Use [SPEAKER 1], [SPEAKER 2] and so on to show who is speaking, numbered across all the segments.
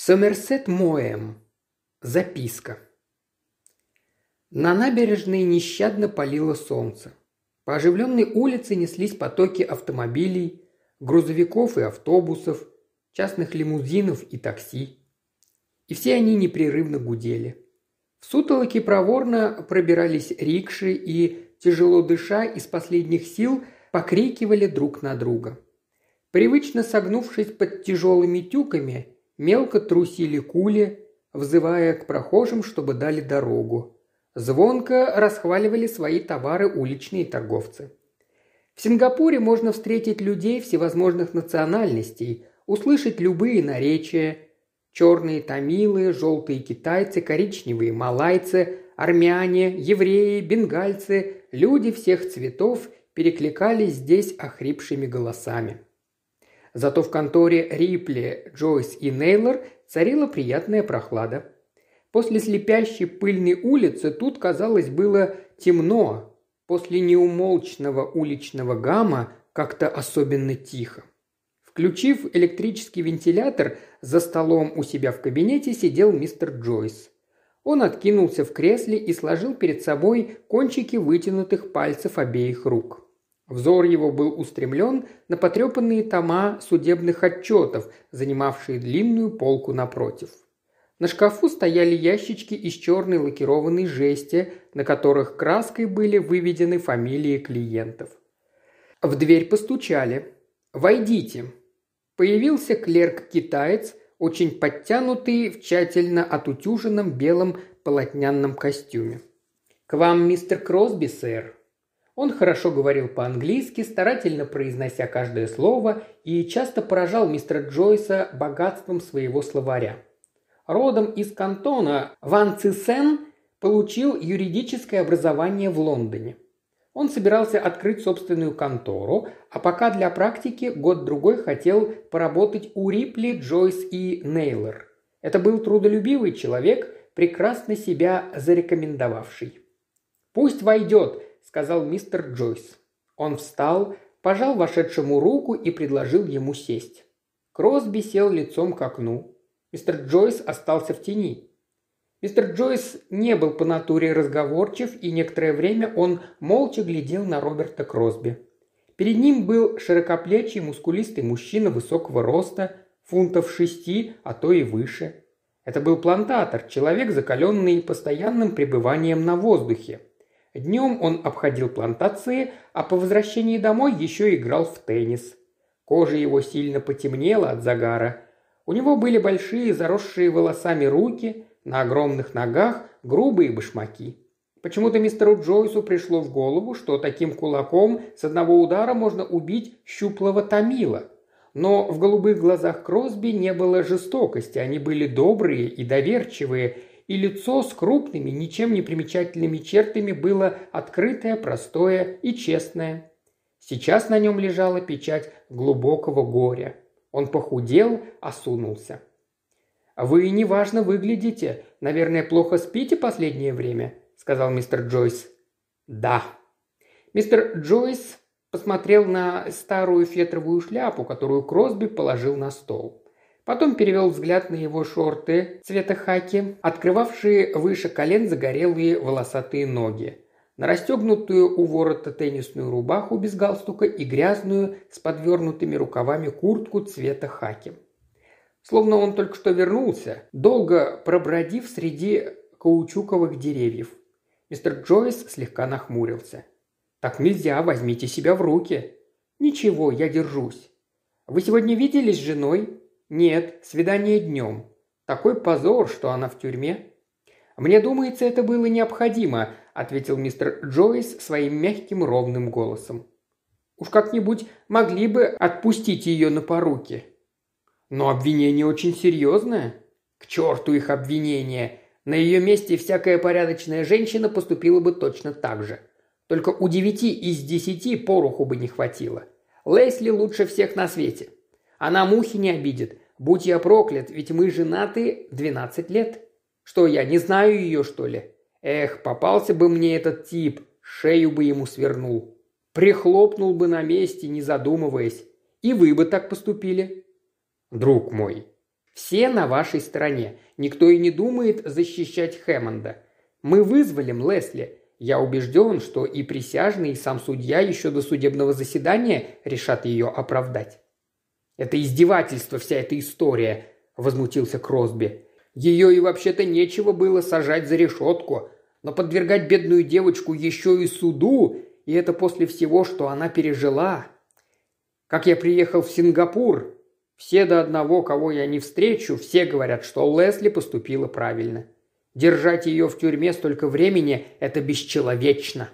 [SPEAKER 1] Сомерсет Моэм. Записка. На набережной нещадно палило солнце. По оживленной улице неслись потоки автомобилей, грузовиков и автобусов, частных лимузинов и такси. И все они непрерывно гудели. В сутолоке проворно пробирались рикши и, тяжело дыша, из последних сил покрикивали друг на друга. Привычно согнувшись под тяжелыми тюками – Мелко трусили кули, взывая к прохожим, чтобы дали дорогу. Звонко расхваливали свои товары уличные торговцы. В Сингапуре можно встретить людей всевозможных национальностей, услышать любые наречия. Черные тамилы, желтые китайцы, коричневые малайцы, армяне, евреи, бенгальцы, люди всех цветов перекликались здесь охрипшими голосами. Зато в конторе Рипли, Джойс и Нейлор царила приятная прохлада. После слепящей пыльной улицы тут, казалось, было темно. После неумолчного уличного гамма как-то особенно тихо. Включив электрический вентилятор, за столом у себя в кабинете сидел мистер Джойс. Он откинулся в кресле и сложил перед собой кончики вытянутых пальцев обеих рук. Взор его был устремлен на потрепанные тома судебных отчетов, занимавшие длинную полку напротив. На шкафу стояли ящички из черной лакированной жести, на которых краской были выведены фамилии клиентов. В дверь постучали. «Войдите». Появился клерк-китаец, очень подтянутый в тщательно отутюженном белом полотняном костюме. «К вам мистер Кросби, сэр», он хорошо говорил по-английски, старательно произнося каждое слово и часто поражал мистера Джойса богатством своего словаря. Родом из кантона Ван Цисен получил юридическое образование в Лондоне. Он собирался открыть собственную контору, а пока для практики год-другой хотел поработать у Рипли, Джойс и Нейлор. Это был трудолюбивый человек, прекрасно себя зарекомендовавший. «Пусть войдет», сказал мистер Джойс. Он встал, пожал вошедшему руку и предложил ему сесть. Кросби сел лицом к окну. Мистер Джойс остался в тени. Мистер Джойс не был по натуре разговорчив, и некоторое время он молча глядел на Роберта Кросби. Перед ним был широкоплечий, мускулистый мужчина высокого роста, фунтов шести, а то и выше. Это был плантатор, человек, закаленный постоянным пребыванием на воздухе. Днем он обходил плантации, а по возвращении домой еще играл в теннис. Кожа его сильно потемнела от загара. У него были большие заросшие волосами руки, на огромных ногах грубые башмаки. Почему-то мистеру Джойсу пришло в голову, что таким кулаком с одного удара можно убить щуплого Томила. Но в голубых глазах Кросби не было жестокости, они были добрые и доверчивые, и лицо с крупными, ничем не примечательными чертами было открытое, простое и честное. Сейчас на нем лежала печать глубокого горя. Он похудел, осунулся. «Вы неважно выглядите. Наверное, плохо спите последнее время», – сказал мистер Джойс. «Да». Мистер Джойс посмотрел на старую фетровую шляпу, которую Кросби положил на стол. Потом перевел взгляд на его шорты цвета хаки, открывавшие выше колен загорелые волосатые ноги, на расстегнутую у ворота теннисную рубаху без галстука и грязную с подвернутыми рукавами куртку цвета хаки. Словно он только что вернулся, долго пробродив среди каучуковых деревьев. Мистер Джойс слегка нахмурился. «Так нельзя, возьмите себя в руки». «Ничего, я держусь». «Вы сегодня виделись с женой?» «Нет, свидание днем. Такой позор, что она в тюрьме». «Мне думается, это было необходимо», – ответил мистер Джойс своим мягким ровным голосом. «Уж как-нибудь могли бы отпустить ее на поруки». «Но обвинение очень серьезное». «К черту их обвинение! На ее месте всякая порядочная женщина поступила бы точно так же. Только у девяти из десяти пороху бы не хватило. Лесли лучше всех на свете. Она мухи не обидит. Будь я проклят, ведь мы женаты 12 лет. Что, я не знаю ее, что ли? Эх, попался бы мне этот тип, шею бы ему свернул. Прихлопнул бы на месте, не задумываясь. И вы бы так поступили. Друг мой, Все на вашей стороне. Никто и не думает защищать Хэммонда. Мы вызволим Лесли. Я убежден, что и присяжный, и сам судья еще до судебного заседания решат ее оправдать. «Это издевательство, вся эта история», – возмутился Кросби. «Ее и вообще-то нечего было сажать за решетку, но подвергать бедную девочку еще и суду, и это после всего, что она пережила. Как я приехал в Сингапур, все до одного, кого я не встречу, все говорят, что Лесли поступила правильно. Держать ее в тюрьме столько времени – это бесчеловечно.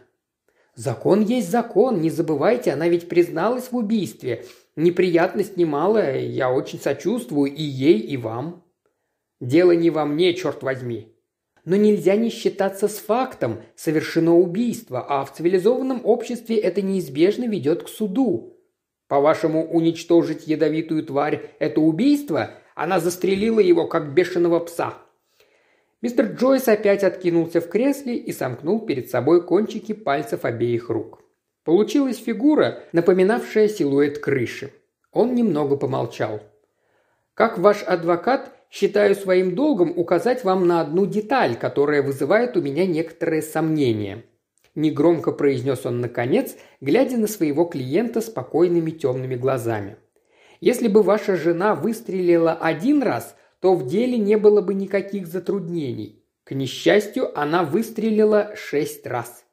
[SPEAKER 1] Закон есть закон, не забывайте, она ведь призналась в убийстве. Неприятность немалая, я очень сочувствую и ей, и вам. Дело не во мне, черт возьми. Но нельзя не считаться с фактом, совершено убийство, а в цивилизованном обществе это неизбежно ведет к суду. По-вашему, уничтожить ядовитую тварь – это убийство? Она застрелила его, как бешеного пса. Мистер Джойс опять откинулся в кресле и сомкнул перед собой кончики пальцев обеих рук. Получилась фигура, напоминавшая силуэт крыши. Он немного помолчал. «Как ваш адвокат, считаю своим долгом указать вам на одну деталь, которая вызывает у меня некоторые сомнения», негромко произнес он наконец, глядя на своего клиента спокойными темными глазами. «Если бы ваша жена выстрелила один раз, то в деле не было бы никаких затруднений. К несчастью, она выстрелила шесть раз.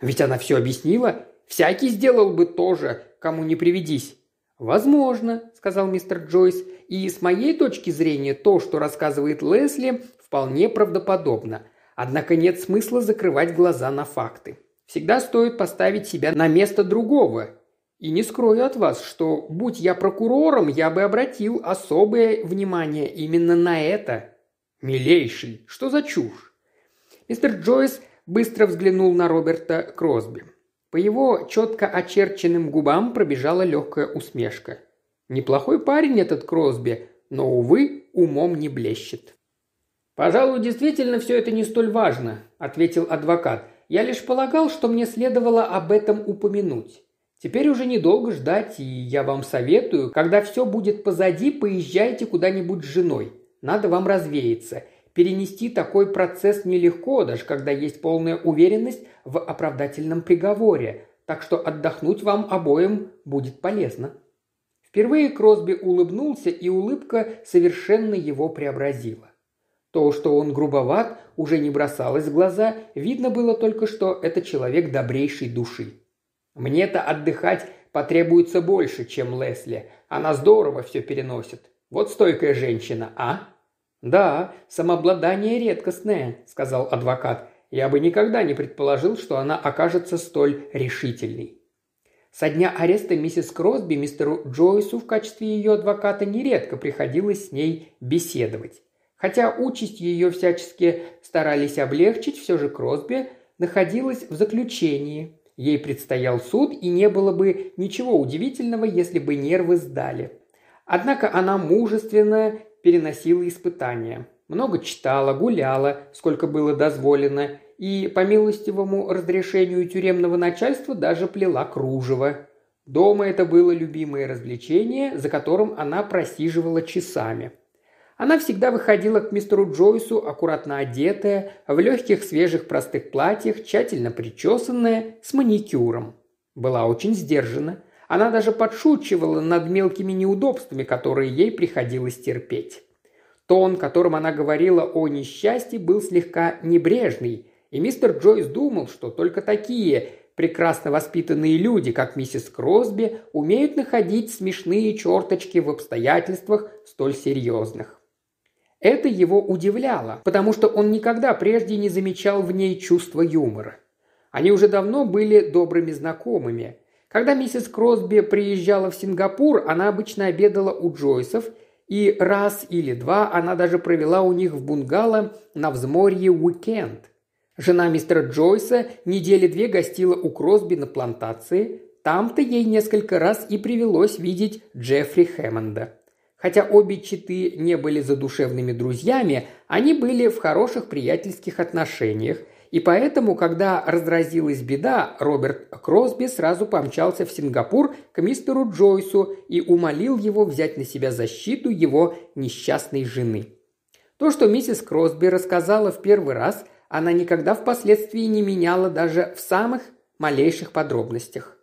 [SPEAKER 1] Ведь она все объяснила. Всякий сделал бы то же, кому не приведись. «Возможно», – сказал мистер Джойс, – «и с моей точки зрения то, что рассказывает Лесли, вполне правдоподобно. Однако нет смысла закрывать глаза на факты. Всегда стоит поставить себя на место другого и не скрою от вас, что, будь я прокурором, я бы обратил особое внимание именно на это. Милейший, что за чушь? Мистер Джойс быстро взглянул на Роберта Кросби. По его четко очерченным губам пробежала легкая усмешка. Неплохой парень этот Кросби, но, увы, умом не блещет. «Пожалуй, действительно все это не столь важно», – ответил адвокат. «Я лишь полагал, что мне следовало об этом упомянуть. Теперь уже недолго ждать, и я вам советую, когда все будет позади, поезжайте куда-нибудь с женой. Надо вам развеяться. Перенести такой процесс нелегко, даже когда есть полная уверенность в оправдательном приговоре, так что отдохнуть вам обоим будет полезно. Впервые Кросби улыбнулся, и улыбка совершенно его преобразила. То, что он грубоват, уже не бросалось в глаза, видно было только, что это человек добрейшей души. Мне-то отдыхать потребуется больше, чем Лесли. Она здорово все переносит. Вот стойкая женщина, а?» «Да, самообладание редкостное», – сказал адвокат. «Я бы никогда не предположил, что она окажется столь решительной». Со дня ареста миссис Кросби мистеру Джойсу в качестве ее адвоката нередко приходилось с ней беседовать. Хотя участь ее всячески старались облегчить, все же Кросби находилась в заключении. Ей предстоял суд, и не было бы ничего удивительного, если бы нервы сдали. Однако она мужественно переносила испытания. Много читала, гуляла, сколько было дозволено, и по милостивому разрешению тюремного начальства даже плела кружево. Дома это было любимое развлечение, за которым она просиживала часами – она всегда выходила к мистеру Джойсу, аккуратно одетая, в легких свежих простых платьях, тщательно причесанная, с маникюром. Была очень сдержана. Она даже подшучивала над мелкими неудобствами, которые ей приходилось терпеть. Тон, которым она говорила о несчастье, был слегка небрежный, и мистер Джойс думал, что только такие прекрасно воспитанные люди, как миссис Кросби, умеют находить смешные черточки в обстоятельствах столь серьезных. Это его удивляло, потому что он никогда прежде не замечал в ней чувства юмора. Они уже давно были добрыми знакомыми. Когда миссис Кросби приезжала в Сингапур, она обычно обедала у Джойсов, и раз или два она даже провела у них в бунгало на взморье уикенд. Жена мистера Джойса недели две гостила у Кросби на плантации. Там-то ей несколько раз и привелось видеть Джеффри Хэммонда. Хотя обе читы не были задушевными друзьями, они были в хороших приятельских отношениях, И поэтому, когда разразилась беда, Роберт Кросби сразу помчался в Сингапур к мистеру Джойсу и умолил его взять на себя защиту его несчастной жены. То, что миссис Кросби рассказала в первый раз, она никогда впоследствии не меняла даже в самых малейших подробностях.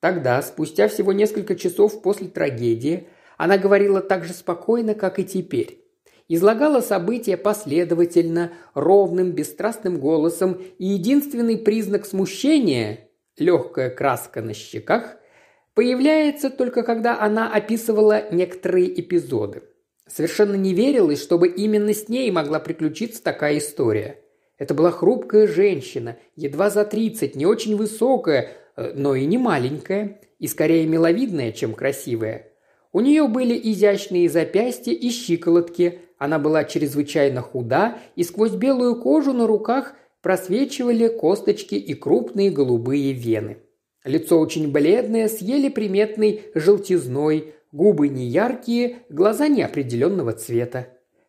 [SPEAKER 1] Тогда, спустя всего несколько часов после трагедии, она говорила так же спокойно, как и теперь излагала события последовательно, ровным, бесстрастным голосом, и единственный признак смущения – легкая краска на щеках – появляется только когда она описывала некоторые эпизоды. Совершенно не верилось, чтобы именно с ней могла приключиться такая история. Это была хрупкая женщина, едва за тридцать, не очень высокая, э, но и не маленькая, и скорее миловидная, чем красивая. У нее были изящные запястья и щиколотки, она была чрезвычайно худа, и сквозь белую кожу на руках просвечивали косточки и крупные голубые вены. Лицо очень бледное, с еле приметной желтизной, губы неяркие, глаза неопределенного цвета.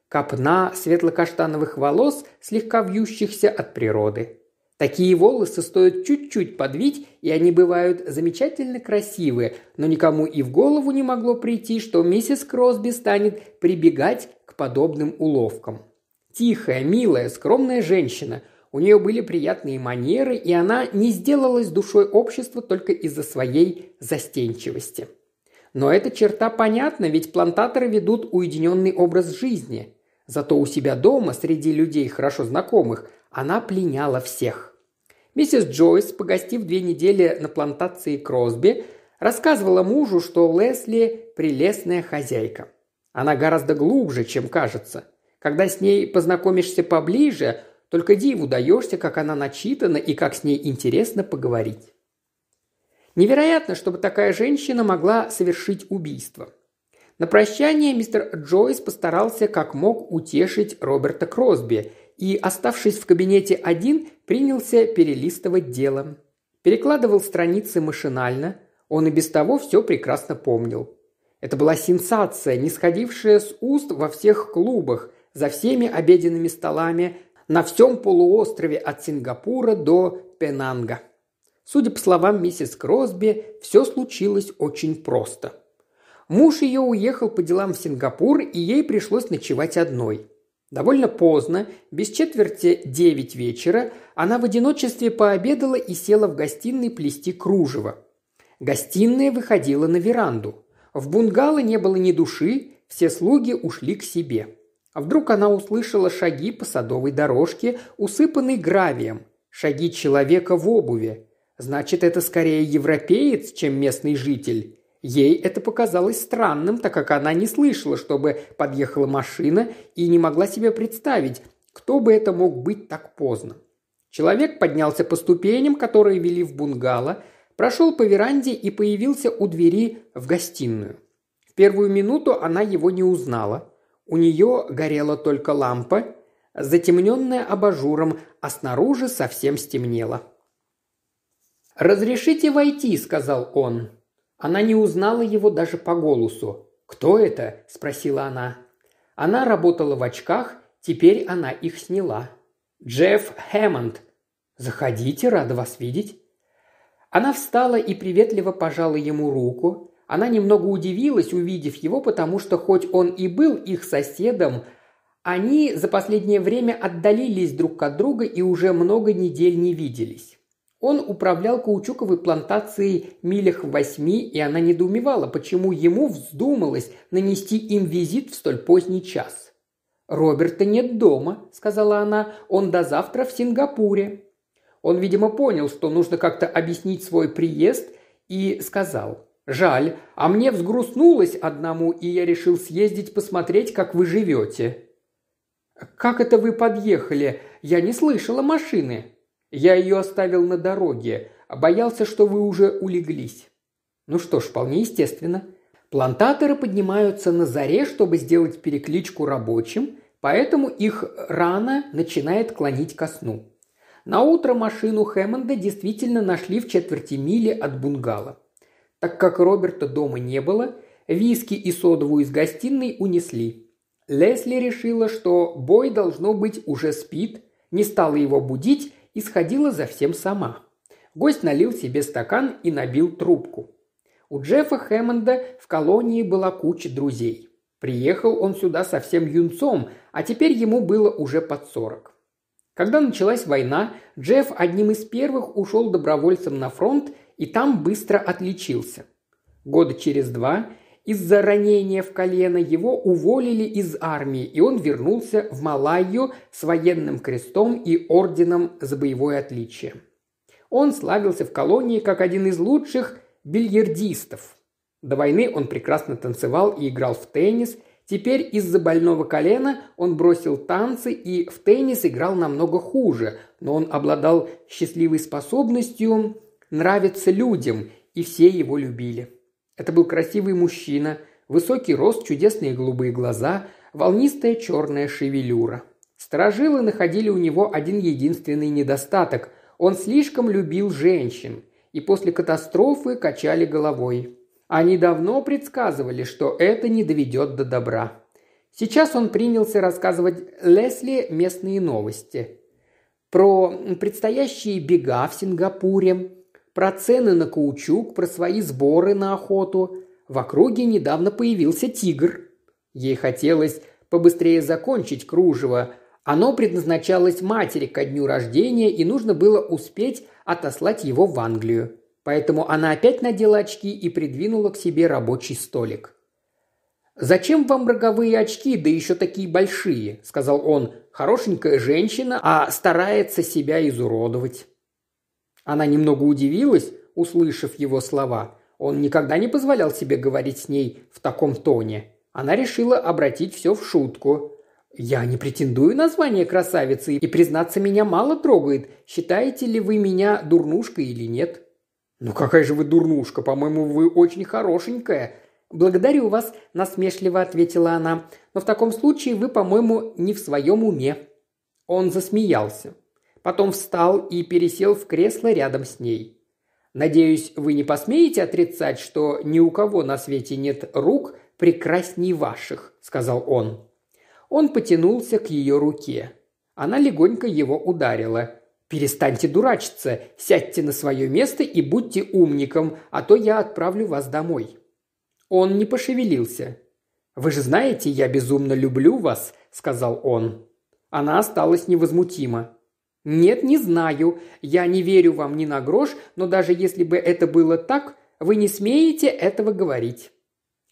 [SPEAKER 1] Копна светло-каштановых волос, слегка вьющихся от природы. Такие волосы стоит чуть-чуть подвить, и они бывают замечательно красивые, но никому и в голову не могло прийти, что миссис Кросби станет прибегать к подобным уловкам. Тихая, милая, скромная женщина. У нее были приятные манеры, и она не сделалась душой общества только из-за своей застенчивости. Но эта черта понятна, ведь плантаторы ведут уединенный образ жизни. Зато у себя дома, среди людей хорошо знакомых, она пленяла всех. Миссис Джойс, погостив две недели на плантации Кросби, рассказывала мужу, что Лесли – прелестная хозяйка. Она гораздо глубже, чем кажется. Когда с ней познакомишься поближе, только диву даешься, как она начитана и как с ней интересно поговорить. Невероятно, чтобы такая женщина могла совершить убийство. На прощание мистер Джойс постарался как мог утешить Роберта Кросби – и, оставшись в кабинете один, принялся перелистывать дело. Перекладывал страницы машинально, он и без того все прекрасно помнил. Это была сенсация, не сходившая с уст во всех клубах, за всеми обеденными столами, на всем полуострове от Сингапура до Пенанга. Судя по словам миссис Кросби, все случилось очень просто. Муж ее уехал по делам в Сингапур, и ей пришлось ночевать одной – Довольно поздно, без четверти девять вечера, она в одиночестве пообедала и села в гостиной плести кружево. Гостиная выходила на веранду. В бунгало не было ни души, все слуги ушли к себе. А вдруг она услышала шаги по садовой дорожке, усыпанной гравием, шаги человека в обуви. Значит, это скорее европеец, чем местный житель. Ей это показалось странным, так как она не слышала, чтобы подъехала машина и не могла себе представить, кто бы это мог быть так поздно. Человек поднялся по ступеням, которые вели в бунгало, прошел по веранде и появился у двери в гостиную. В первую минуту она его не узнала. У нее горела только лампа, затемненная абажуром, а снаружи совсем стемнело. «Разрешите войти», — сказал он. Она не узнала его даже по голосу. «Кто это?» – спросила она. Она работала в очках, теперь она их сняла. «Джефф Хэммонд». «Заходите, рада вас видеть». Она встала и приветливо пожала ему руку. Она немного удивилась, увидев его, потому что хоть он и был их соседом, они за последнее время отдалились друг от друга и уже много недель не виделись. Он управлял каучуковой плантацией милях в восьми, и она недоумевала, почему ему вздумалось нанести им визит в столь поздний час. «Роберта нет дома», – сказала она, – «он до завтра в Сингапуре». Он, видимо, понял, что нужно как-то объяснить свой приезд, и сказал, «Жаль, а мне взгрустнулось одному, и я решил съездить посмотреть, как вы живете». «Как это вы подъехали? Я не слышала машины», я ее оставил на дороге, боялся, что вы уже улеглись». Ну что ж, вполне естественно. Плантаторы поднимаются на заре, чтобы сделать перекличку рабочим, поэтому их рано начинает клонить ко сну. На утро машину Хэммонда действительно нашли в четверти мили от бунгало. Так как Роберта дома не было, виски и содовую из гостиной унесли. Лесли решила, что бой, должно быть, уже спит, не стала его будить и сходила за всем сама. Гость налил себе стакан и набил трубку. У Джеффа Хэммонда в колонии была куча друзей. Приехал он сюда совсем юнцом, а теперь ему было уже под сорок. Когда началась война, Джефф одним из первых ушел добровольцем на фронт и там быстро отличился. Года через два из-за ранения в колено его уволили из армии, и он вернулся в Малайю с военным крестом и орденом за боевое отличие. Он славился в колонии как один из лучших бильярдистов. До войны он прекрасно танцевал и играл в теннис. Теперь из-за больного колена он бросил танцы и в теннис играл намного хуже, но он обладал счастливой способностью нравиться людям, и все его любили. Это был красивый мужчина, высокий рост, чудесные голубые глаза, волнистая черная шевелюра. Сторожилы находили у него один единственный недостаток – он слишком любил женщин, и после катастрофы качали головой. Они давно предсказывали, что это не доведет до добра. Сейчас он принялся рассказывать Лесли местные новости. Про предстоящие бега в Сингапуре, про цены на каучук, про свои сборы на охоту. В округе недавно появился тигр. Ей хотелось побыстрее закончить кружево, оно предназначалось матери ко дню рождения, и нужно было успеть отослать его в Англию. Поэтому она опять надела очки и придвинула к себе рабочий столик. «Зачем вам роговые очки, да еще такие большие?» – сказал он. «Хорошенькая женщина, а старается себя изуродовать». Она немного удивилась, услышав его слова. Он никогда не позволял себе говорить с ней в таком тоне. Она решила обратить все в шутку. «Я не претендую на звание красавицы, и, признаться, меня мало трогает. Считаете ли вы меня дурнушкой или нет?» «Ну какая же вы дурнушка? По-моему, вы очень хорошенькая». «Благодарю вас», – насмешливо ответила она. «Но в таком случае вы, по-моему, не в своем уме». Он засмеялся. Потом встал и пересел в кресло рядом с ней. «Надеюсь, вы не посмеете отрицать, что ни у кого на свете нет рук прекрасней ваших», – сказал он. Он потянулся к ее руке. Она легонько его ударила. «Перестаньте дурачиться, сядьте на свое место и будьте умником, а то я отправлю вас домой». Он не пошевелился. «Вы же знаете, я безумно люблю вас», — сказал он. Она осталась невозмутима. «Нет, не знаю. Я не верю вам ни на грош, но даже если бы это было так, вы не смеете этого говорить».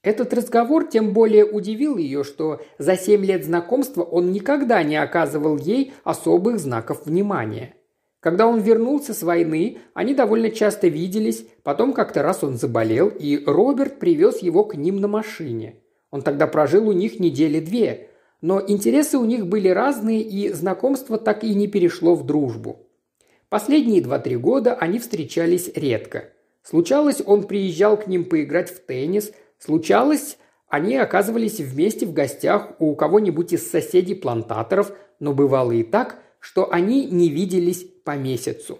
[SPEAKER 1] Этот разговор тем более удивил ее, что за семь лет знакомства он никогда не оказывал ей особых знаков внимания. Когда он вернулся с войны, они довольно часто виделись, потом как-то раз он заболел, и Роберт привез его к ним на машине. Он тогда прожил у них недели две, но интересы у них были разные, и знакомство так и не перешло в дружбу. Последние два-три года они встречались редко. Случалось, он приезжал к ним поиграть в теннис – Случалось, они оказывались вместе в гостях у кого-нибудь из соседей-плантаторов, но бывало и так, что они не виделись по месяцу.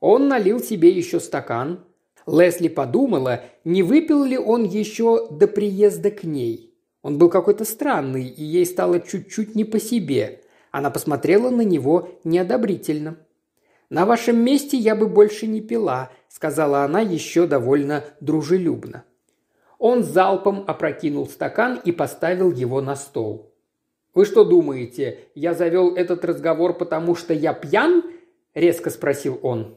[SPEAKER 1] Он налил себе еще стакан. Лесли подумала, не выпил ли он еще до приезда к ней. Он был какой-то странный, и ей стало чуть-чуть не по себе. Она посмотрела на него неодобрительно. «На вашем месте я бы больше не пила», — сказала она еще довольно дружелюбно. Он залпом опрокинул стакан и поставил его на стол. «Вы что думаете, я завел этот разговор, потому что я пьян?» – резко спросил он.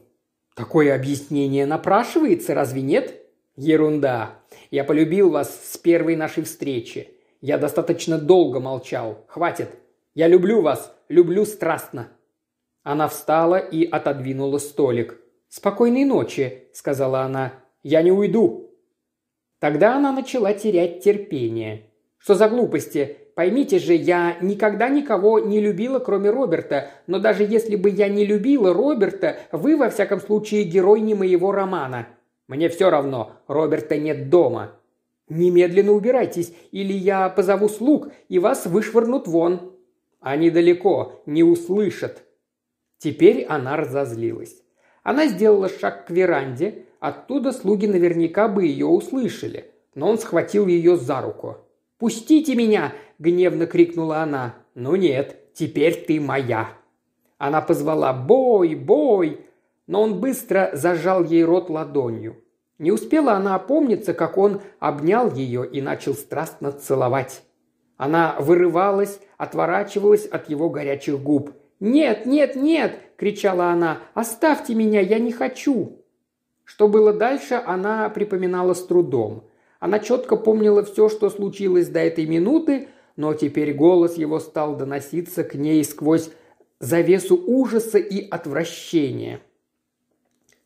[SPEAKER 1] «Такое объяснение напрашивается, разве нет?» «Ерунда. Я полюбил вас с первой нашей встречи. Я достаточно долго молчал. Хватит. Я люблю вас, люблю страстно». Она встала и отодвинула столик. «Спокойной ночи», – сказала она. «Я не уйду», Тогда она начала терять терпение. Что за глупости? Поймите же, я никогда никого не любила, кроме Роберта, но даже если бы я не любила Роберта, вы, во всяком случае, герой не моего романа. Мне все равно, Роберта нет дома. Немедленно убирайтесь, или я позову слуг, и вас вышвырнут вон. Они далеко, не услышат. Теперь она разозлилась. Она сделала шаг к веранде, Оттуда слуги наверняка бы ее услышали, но он схватил ее за руку. «Пустите меня!» – гневно крикнула она. «Ну нет, теперь ты моя!» Она позвала «Бой! Бой!», но он быстро зажал ей рот ладонью. Не успела она опомниться, как он обнял ее и начал страстно целовать. Она вырывалась, отворачивалась от его горячих губ. «Нет, нет, нет!» – кричала она. «Оставьте меня, я не хочу!» Что было дальше, она припоминала с трудом. Она четко помнила все, что случилось до этой минуты, но теперь голос его стал доноситься к ней сквозь завесу ужаса и отвращения.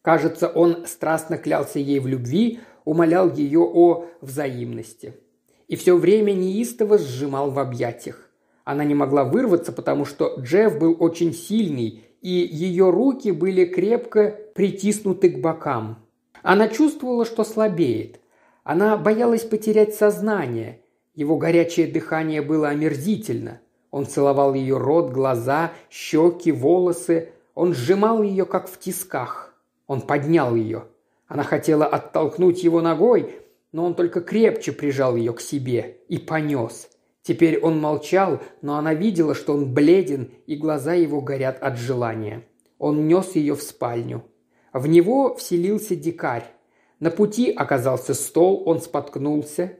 [SPEAKER 1] Кажется, он страстно клялся ей в любви, умолял ее о взаимности. И все время неистово сжимал в объятиях. Она не могла вырваться, потому что Джефф был очень сильный, и ее руки были крепко притиснуты к бокам. Она чувствовала, что слабеет. Она боялась потерять сознание. Его горячее дыхание было омерзительно. Он целовал ее рот, глаза, щеки, волосы. Он сжимал ее, как в тисках. Он поднял ее. Она хотела оттолкнуть его ногой, но он только крепче прижал ее к себе и понес. Теперь он молчал, но она видела, что он бледен, и глаза его горят от желания. Он нес ее в спальню. В него вселился дикарь. На пути оказался стол, он споткнулся.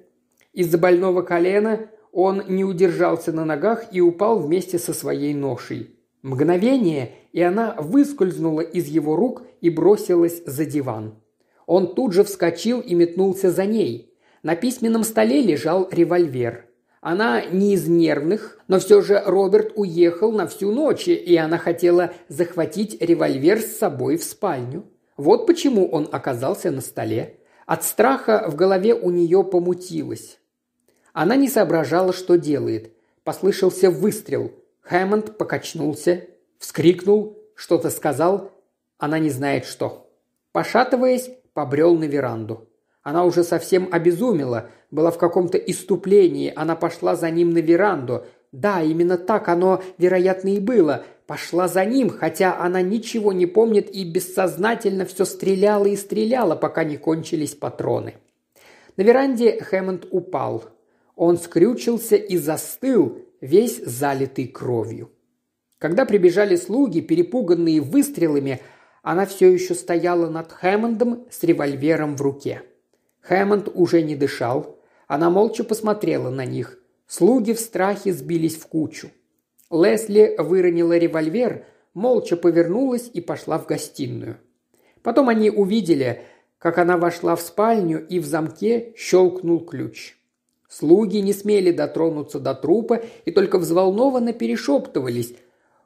[SPEAKER 1] Из-за больного колена он не удержался на ногах и упал вместе со своей ношей. Мгновение, и она выскользнула из его рук и бросилась за диван. Он тут же вскочил и метнулся за ней. На письменном столе лежал револьвер. Она не из нервных, но все же Роберт уехал на всю ночь, и она хотела захватить револьвер с собой в спальню. Вот почему он оказался на столе. От страха в голове у нее помутилось. Она не соображала, что делает. Послышался выстрел. Хэммонд покачнулся, вскрикнул, что-то сказал. Она не знает что. Пошатываясь, побрел на веранду. Она уже совсем обезумела, была в каком-то иступлении. Она пошла за ним на веранду. Да, именно так оно, вероятно, и было. Пошла за ним, хотя она ничего не помнит и бессознательно все стреляла и стреляла, пока не кончились патроны. На веранде Хэммонд упал. Он скрючился и застыл, весь залитый кровью. Когда прибежали слуги, перепуганные выстрелами, она все еще стояла над Хэммондом с револьвером в руке. Хэммонд уже не дышал. Она молча посмотрела на них. Слуги в страхе сбились в кучу. Лесли выронила револьвер, молча повернулась и пошла в гостиную. Потом они увидели, как она вошла в спальню и в замке щелкнул ключ. Слуги не смели дотронуться до трупа и только взволнованно перешептывались,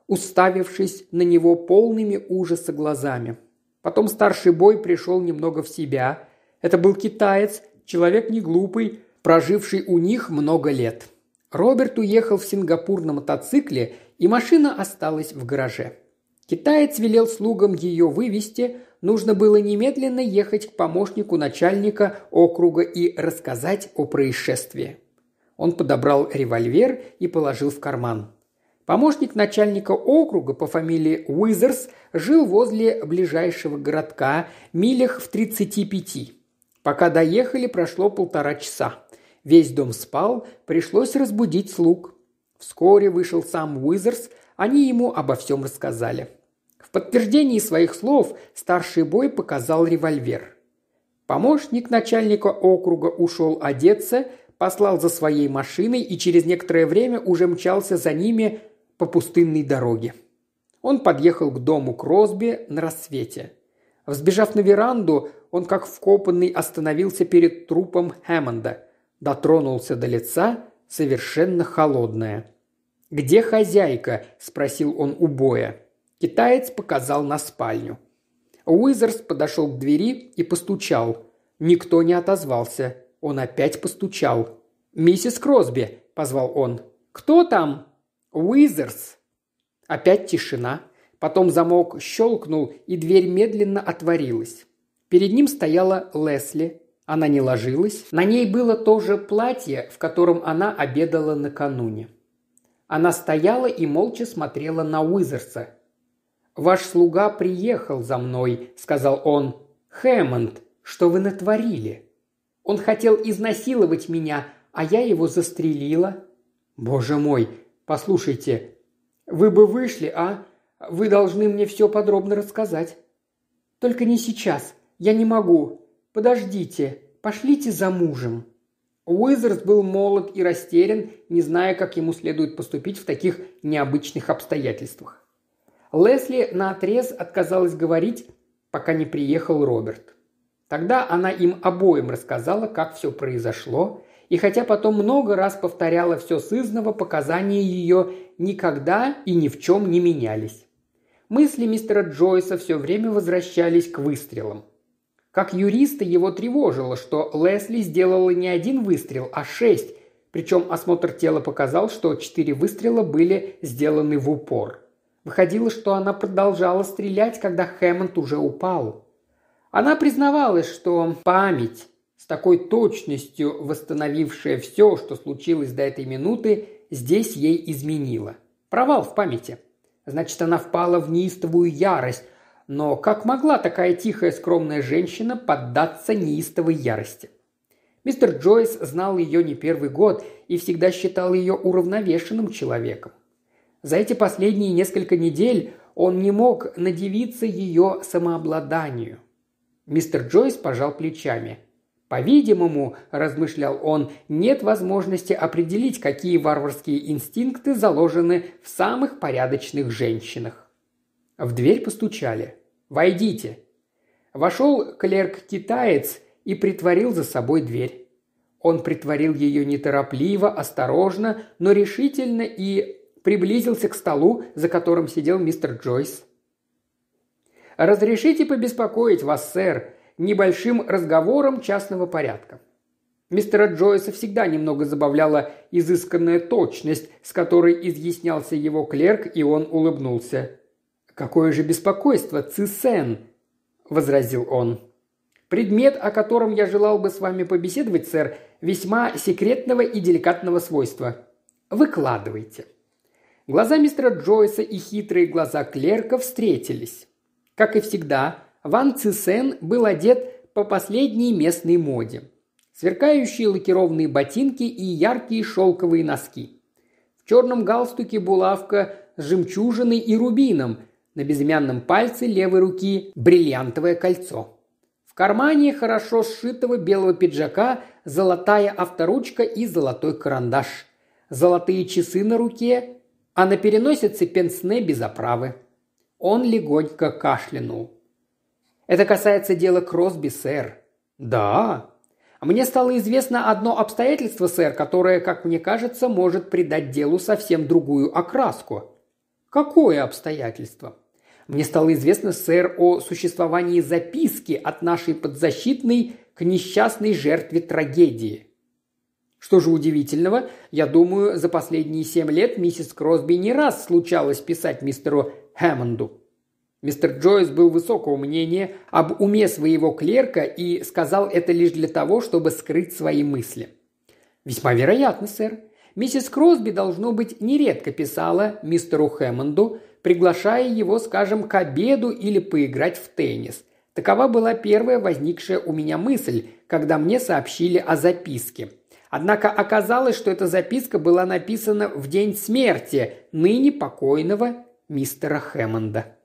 [SPEAKER 1] уставившись на него полными ужаса глазами. Потом старший бой пришел немного в себя. Это был китаец, человек не глупый, проживший у них много лет. Роберт уехал в Сингапур на мотоцикле, и машина осталась в гараже. Китаец велел слугам ее вывести, нужно было немедленно ехать к помощнику начальника округа и рассказать о происшествии. Он подобрал револьвер и положил в карман. Помощник начальника округа по фамилии Уизерс жил возле ближайшего городка, милях в 35. Пока доехали, прошло полтора часа. Весь дом спал, пришлось разбудить слуг. Вскоре вышел сам Уизерс, они ему обо всем рассказали. Подтверждении своих слов старший бой показал револьвер. Помощник начальника округа ушел одеться, послал за своей машиной и через некоторое время уже мчался за ними по пустынной дороге. Он подъехал к дому Кросби на рассвете. Взбежав на веранду, он как вкопанный остановился перед трупом Хэммонда дотронулся до лица, совершенно холодное. «Где хозяйка?» – спросил он у боя. Китаец показал на спальню. Уизерс подошел к двери и постучал. Никто не отозвался. Он опять постучал. «Миссис Кросби», – позвал он. «Кто там?» «Уизерс». Опять тишина. Потом замок щелкнул, и дверь медленно отворилась. Перед ним стояла Лесли, она не ложилась. На ней было то же платье, в котором она обедала накануне. Она стояла и молча смотрела на Уизерса. «Ваш слуга приехал за мной», — сказал он. «Хэммонд, что вы натворили? Он хотел изнасиловать меня, а я его застрелила». «Боже мой, послушайте, вы бы вышли, а? Вы должны мне все подробно рассказать». «Только не сейчас. Я не могу. Подождите. Пошлите за мужем». Уизерс был молод и растерян, не зная, как ему следует поступить в таких необычных обстоятельствах. Лесли наотрез отказалась говорить, пока не приехал Роберт. Тогда она им обоим рассказала, как все произошло, и хотя потом много раз повторяла все сызново, показания ее никогда и ни в чем не менялись. Мысли мистера Джойса все время возвращались к выстрелам. Как юриста его тревожило, что Лесли сделала не один выстрел, а шесть, причем осмотр тела показал, что четыре выстрела были сделаны в упор. Выходило, что она продолжала стрелять, когда Хэммонд уже упал. Она признавалась, что память, с такой точностью восстановившая все, что случилось до этой минуты, здесь ей изменила. Провал в памяти. Значит, она впала в неистовую ярость. Но как могла такая тихая, скромная женщина поддаться неистовой ярости? Мистер Джойс знал ее не первый год и всегда считал ее уравновешенным человеком. За эти последние несколько недель он не мог надевиться ее самообладанию. Мистер Джойс пожал плечами. По-видимому, размышлял он, нет возможности определить, какие варварские инстинкты заложены в самых порядочных женщинах. В дверь постучали. «Войдите». Вошел клерк-китаец и притворил за собой дверь. Он притворил ее неторопливо, осторожно, но решительно и приблизился к столу, за которым сидел мистер Джойс. «Разрешите побеспокоить вас, сэр», небольшим разговором частного порядка. Мистера Джойса всегда немного забавляла изысканная точность, с которой изъяснялся его клерк, и он улыбнулся. «Какое же беспокойство, Цисен!» – возразил он. «Предмет, о котором я желал бы с вами побеседовать, сэр, весьма секретного и деликатного свойства. Выкладывайте». Глаза мистера Джойса и хитрые глаза клерка встретились. Как и всегда, Ван Цисен был одет по последней местной моде. Сверкающие лакированные ботинки и яркие шелковые носки. В черном галстуке булавка с жемчужиной и рубином, на безымянном пальце левой руки бриллиантовое кольцо. В кармане хорошо сшитого белого пиджака золотая авторучка и золотой карандаш. Золотые часы на руке, а на переносице пенсне без оправы. Он легонько кашлянул. Это касается дела Кросби, сэр». «Да». «Мне стало известно одно обстоятельство, сэр, которое, как мне кажется, может придать делу совсем другую окраску». «Какое обстоятельство?» «Мне стало известно, сэр, о существовании записки от нашей подзащитной к несчастной жертве трагедии». Что же удивительного, я думаю, за последние семь лет миссис Кросби не раз случалось писать мистеру Хэммонду. Мистер Джойс был высокого мнения об уме своего клерка и сказал это лишь для того, чтобы скрыть свои мысли. «Весьма вероятно, сэр. Миссис Кросби, должно быть, нередко писала мистеру Хэммонду, приглашая его, скажем, к обеду или поиграть в теннис. Такова была первая возникшая у меня мысль, когда мне сообщили о записке. Однако оказалось, что эта записка была написана в день смерти ныне покойного мистера Хэммонда.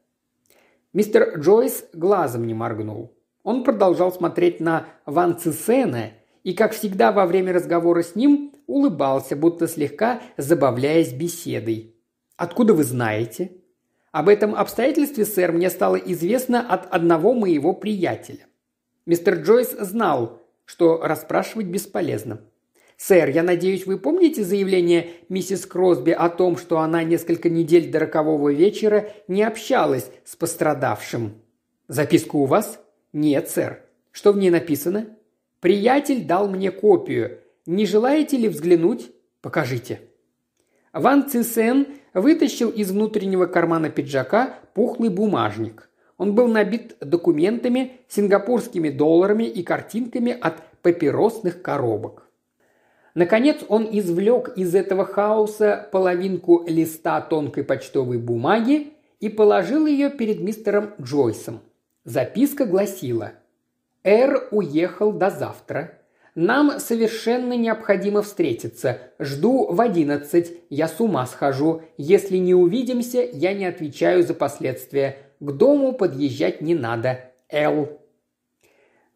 [SPEAKER 1] Мистер Джойс глазом не моргнул. Он продолжал смотреть на Ван Цисена и, как всегда во время разговора с ним, улыбался, будто слегка забавляясь беседой. «Откуда вы знаете?» «Об этом обстоятельстве, сэр, мне стало известно от одного моего приятеля». Мистер Джойс знал, что расспрашивать бесполезно. «Сэр, я надеюсь, вы помните заявление миссис Кросби о том, что она несколько недель до рокового вечера не общалась с пострадавшим?» «Записку у вас?» «Нет, сэр». «Что в ней написано?» «Приятель дал мне копию. Не желаете ли взглянуть?» «Покажите». Ван Цисен вытащил из внутреннего кармана пиджака пухлый бумажник. Он был набит документами, сингапурскими долларами и картинками от папиросных коробок. Наконец он извлек из этого хаоса половинку листа тонкой почтовой бумаги и положил ее перед мистером Джойсом. Записка гласила «Эр уехал до завтра. Нам совершенно необходимо встретиться. Жду в одиннадцать. Я с ума схожу. Если не увидимся, я не отвечаю за последствия. К дому подъезжать не надо. Л.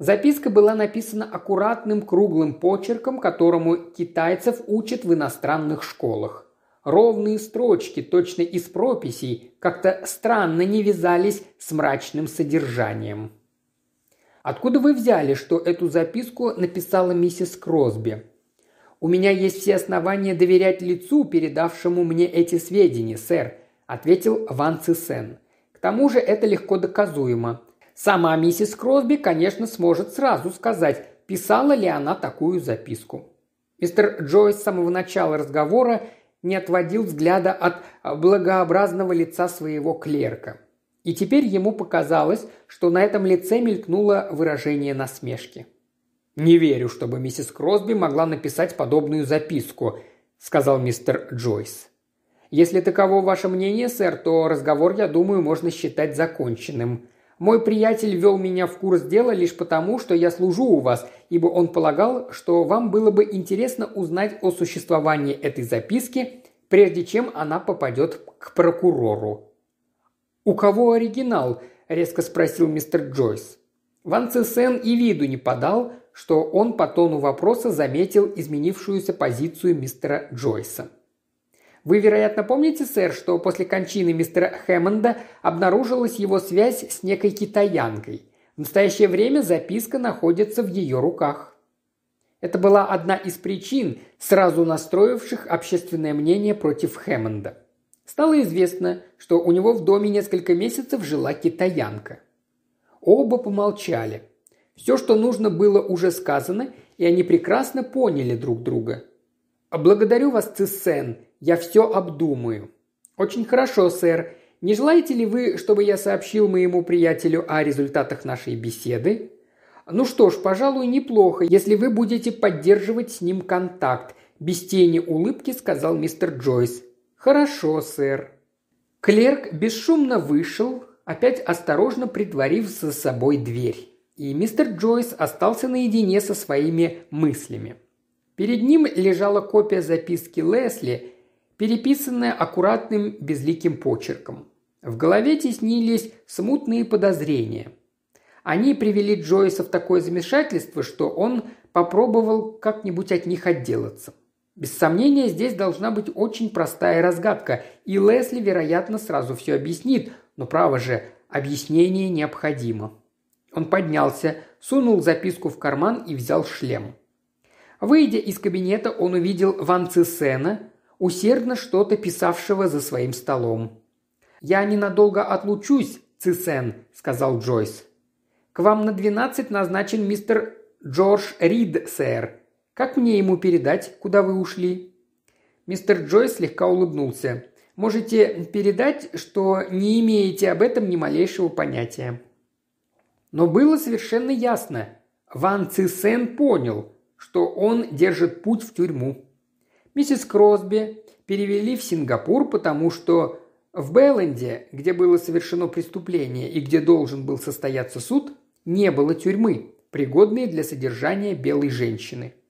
[SPEAKER 1] Записка была написана аккуратным круглым почерком, которому китайцев учат в иностранных школах. Ровные строчки, точно из прописей, как-то странно не вязались с мрачным содержанием. Откуда вы взяли, что эту записку написала миссис Кросби? У меня есть все основания доверять лицу, передавшему мне эти сведения, сэр, ответил Ван Цисен. К тому же это легко доказуемо. Сама миссис Кросби, конечно, сможет сразу сказать, писала ли она такую записку. Мистер Джойс с самого начала разговора не отводил взгляда от благообразного лица своего клерка. И теперь ему показалось, что на этом лице мелькнуло выражение насмешки. «Не верю, чтобы миссис Кросби могла написать подобную записку», – сказал мистер Джойс. «Если таково ваше мнение, сэр, то разговор, я думаю, можно считать законченным. Мой приятель вел меня в курс дела лишь потому, что я служу у вас, ибо он полагал, что вам было бы интересно узнать о существовании этой записки, прежде чем она попадет к прокурору. «У кого оригинал?» – резко спросил мистер Джойс. Ван Цесен и виду не подал, что он по тону вопроса заметил изменившуюся позицию мистера Джойса. Вы, вероятно, помните, сэр, что после кончины мистера Хэммонда обнаружилась его связь с некой китаянкой. В настоящее время записка находится в ее руках. Это была одна из причин, сразу настроивших общественное мнение против Хэммонда. Стало известно, что у него в доме несколько месяцев жила китаянка. Оба помолчали. Все, что нужно было, уже сказано, и они прекрасно поняли друг друга. «Благодарю вас, Циссен, я все обдумаю». «Очень хорошо, сэр. Не желаете ли вы, чтобы я сообщил моему приятелю о результатах нашей беседы?» «Ну что ж, пожалуй, неплохо, если вы будете поддерживать с ним контакт», – без тени улыбки сказал мистер Джойс. «Хорошо, сэр». Клерк бесшумно вышел, опять осторожно притворив за собой дверь. И мистер Джойс остался наедине со своими мыслями. Перед ним лежала копия записки Лесли, переписанная аккуратным безликим почерком. В голове теснились смутные подозрения. Они привели Джойса в такое замешательство, что он попробовал как-нибудь от них отделаться – без сомнения, здесь должна быть очень простая разгадка, и Лесли, вероятно, сразу все объяснит, но право же, объяснение необходимо. Он поднялся, сунул записку в карман и взял шлем. Выйдя из кабинета, он увидел Ван Цисена, усердно что-то писавшего за своим столом. «Я ненадолго отлучусь, Цисен», – сказал Джойс. «К вам на двенадцать назначен мистер Джордж Рид, сэр. Как мне ему передать, куда вы ушли?» Мистер Джойс слегка улыбнулся. «Можете передать, что не имеете об этом ни малейшего понятия». Но было совершенно ясно. Ван Цисен понял, что он держит путь в тюрьму. Миссис Кросби перевели в Сингапур, потому что в Белленде, где было совершено преступление и где должен был состояться суд, не было тюрьмы, пригодной для содержания белой женщины –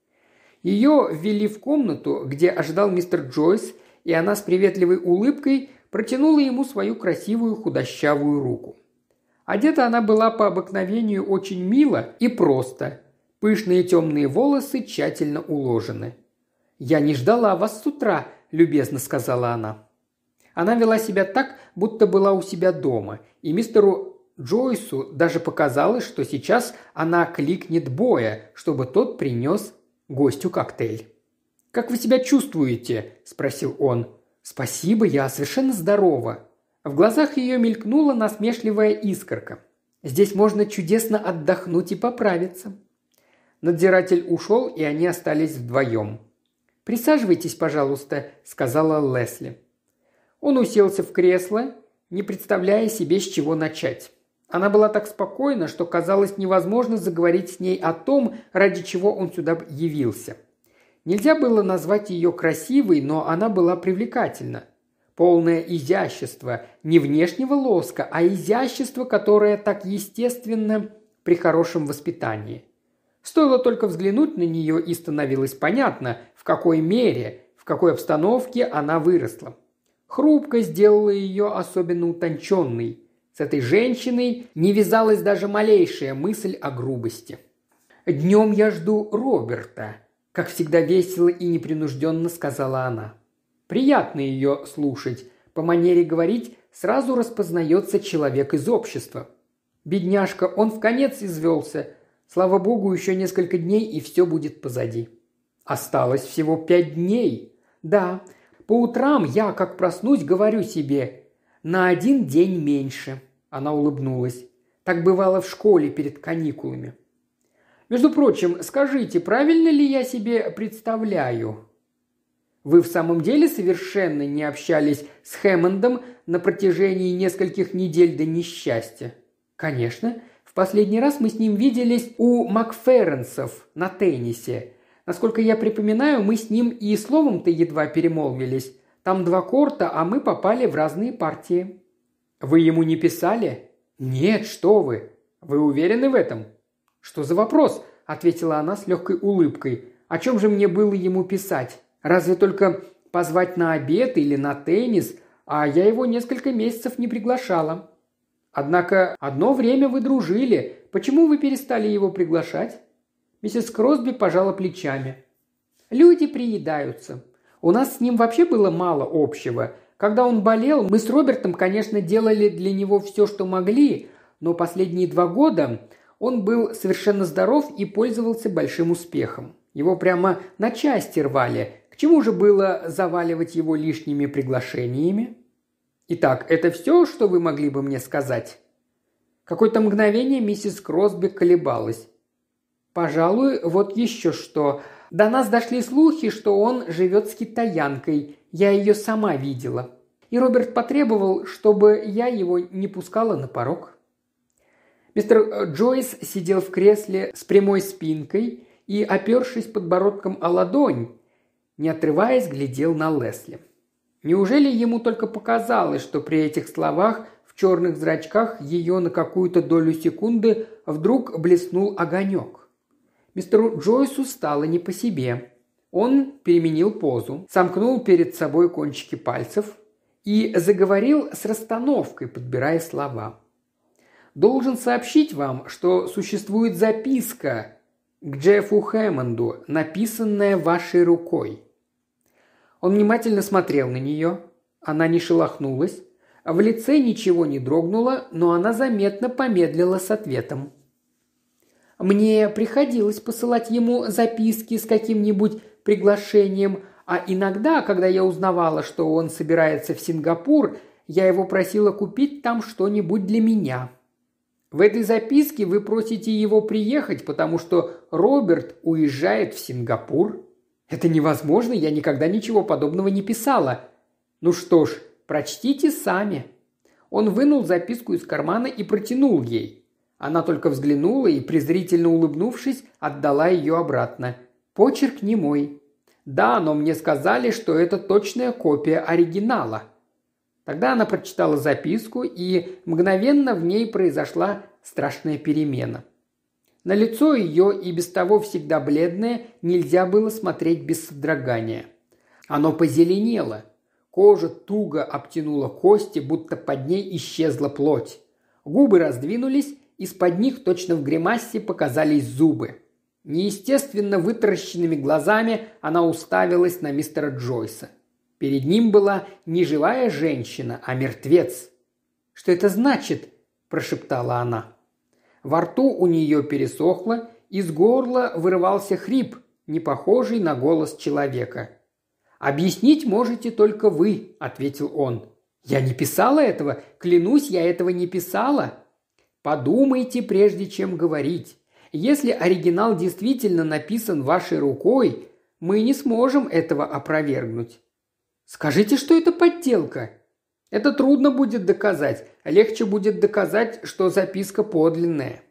[SPEAKER 1] ее ввели в комнату, где ожидал мистер Джойс, и она с приветливой улыбкой протянула ему свою красивую худощавую руку. Одета она была по обыкновению очень мило и просто. Пышные темные волосы тщательно уложены. «Я не ждала вас с утра», – любезно сказала она. Она вела себя так, будто была у себя дома, и мистеру Джойсу даже показалось, что сейчас она кликнет Боя, чтобы тот принес гостю коктейль. «Как вы себя чувствуете?» – спросил он. «Спасибо, я совершенно здорова». В глазах ее мелькнула насмешливая искорка. «Здесь можно чудесно отдохнуть и поправиться». Надзиратель ушел, и они остались вдвоем. «Присаживайтесь, пожалуйста», – сказала Лесли. Он уселся в кресло, не представляя себе, с чего начать. Она была так спокойна, что казалось невозможно заговорить с ней о том, ради чего он сюда явился. Нельзя было назвать ее красивой, но она была привлекательна. Полное изящество, не внешнего лоска, а изящество, которое так естественно при хорошем воспитании. Стоило только взглянуть на нее, и становилось понятно, какой мере, в какой обстановке она выросла. Хрупкость сделала ее особенно утонченной. С этой женщиной не вязалась даже малейшая мысль о грубости. «Днем я жду Роберта», – как всегда весело и непринужденно сказала она. Приятно ее слушать. По манере говорить сразу распознается человек из общества. Бедняжка, он в конец извелся. Слава богу, еще несколько дней, и все будет позади. Осталось всего пять дней. Да, по утрам я, как проснусь, говорю себе «на один день меньше». Она улыбнулась. Так бывало в школе перед каникулами. Между прочим, скажите, правильно ли я себе представляю? Вы в самом деле совершенно не общались с Хэммондом на протяжении нескольких недель до несчастья? Конечно. В последний раз мы с ним виделись у Макференсов на теннисе. Насколько я припоминаю, мы с ним и словом-то едва перемолвились. Там два корта, а мы попали в разные партии. Вы ему не писали? Нет, что вы. Вы уверены в этом? «Что за вопрос?» – ответила она с легкой улыбкой. «О чем же мне было ему писать? Разве только позвать на обед или на теннис, а я его несколько месяцев не приглашала. Однако одно время вы дружили. Почему вы перестали его приглашать?» Миссис Кросби пожала плечами. «Люди приедаются. У нас с ним вообще было мало общего. Когда он болел, мы с Робертом, конечно, делали для него все, что могли, но последние два года он был совершенно здоров и пользовался большим успехом. Его прямо на части рвали. К чему же было заваливать его лишними приглашениями? Итак, это все, что вы могли бы мне сказать? Какое-то мгновение миссис Кросби колебалась. Пожалуй, вот еще что. До нас дошли слухи, что он живет с китаянкой. Я ее сама видела. И Роберт потребовал, чтобы я его не пускала на порог. Мистер э, Джойс сидел в кресле с прямой спинкой и, опершись подбородком о ладонь, не отрываясь, глядел на Лесли. Неужели ему только показалось, что при этих словах в черных зрачках ее на какую-то долю секунды вдруг блеснул огонек? Мистеру Джойсу стало не по себе. Он переменил позу, сомкнул перед собой кончики пальцев и заговорил с расстановкой, подбирая слова – Должен сообщить вам, что существует записка к Джеффу Хэммонду, написанная вашей рукой. Он внимательно смотрел на нее. Она не шелохнулась. В лице ничего не дрогнуло, но она заметно помедлила с ответом. Мне приходилось посылать ему записки с каким-нибудь приглашением, а иногда, когда я узнавала, что он собирается в Сингапур, я его просила купить там что-нибудь для меня. В этой записке вы просите его приехать, потому что Роберт уезжает в Сингапур. Это невозможно, я никогда ничего подобного не писала. Ну что ж, прочтите сами. Он вынул записку из кармана и протянул ей. Она только взглянула и, презрительно улыбнувшись, отдала ее обратно. Почерк не мой. Да, но мне сказали, что это точная копия оригинала – Тогда она прочитала записку, и мгновенно в ней произошла страшная перемена. На лицо ее и без того всегда бледное нельзя было смотреть без содрогания. Оно позеленело. Кожа туго обтянула кости, будто под ней исчезла плоть. Губы раздвинулись, из-под них точно в гримасе показались зубы. Неестественно вытаращенными глазами она уставилась на мистера Джойса. Перед ним была не живая женщина, а мертвец. «Что это значит?» – прошептала она. Во рту у нее пересохло, из горла вырывался хрип, не похожий на голос человека. «Объяснить можете только вы», – ответил он. «Я не писала этого, клянусь, я этого не писала». «Подумайте, прежде чем говорить. Если оригинал действительно написан вашей рукой, мы не сможем этого опровергнуть. Скажите, что это подделка. Это трудно будет доказать. Легче будет доказать, что записка подлинная.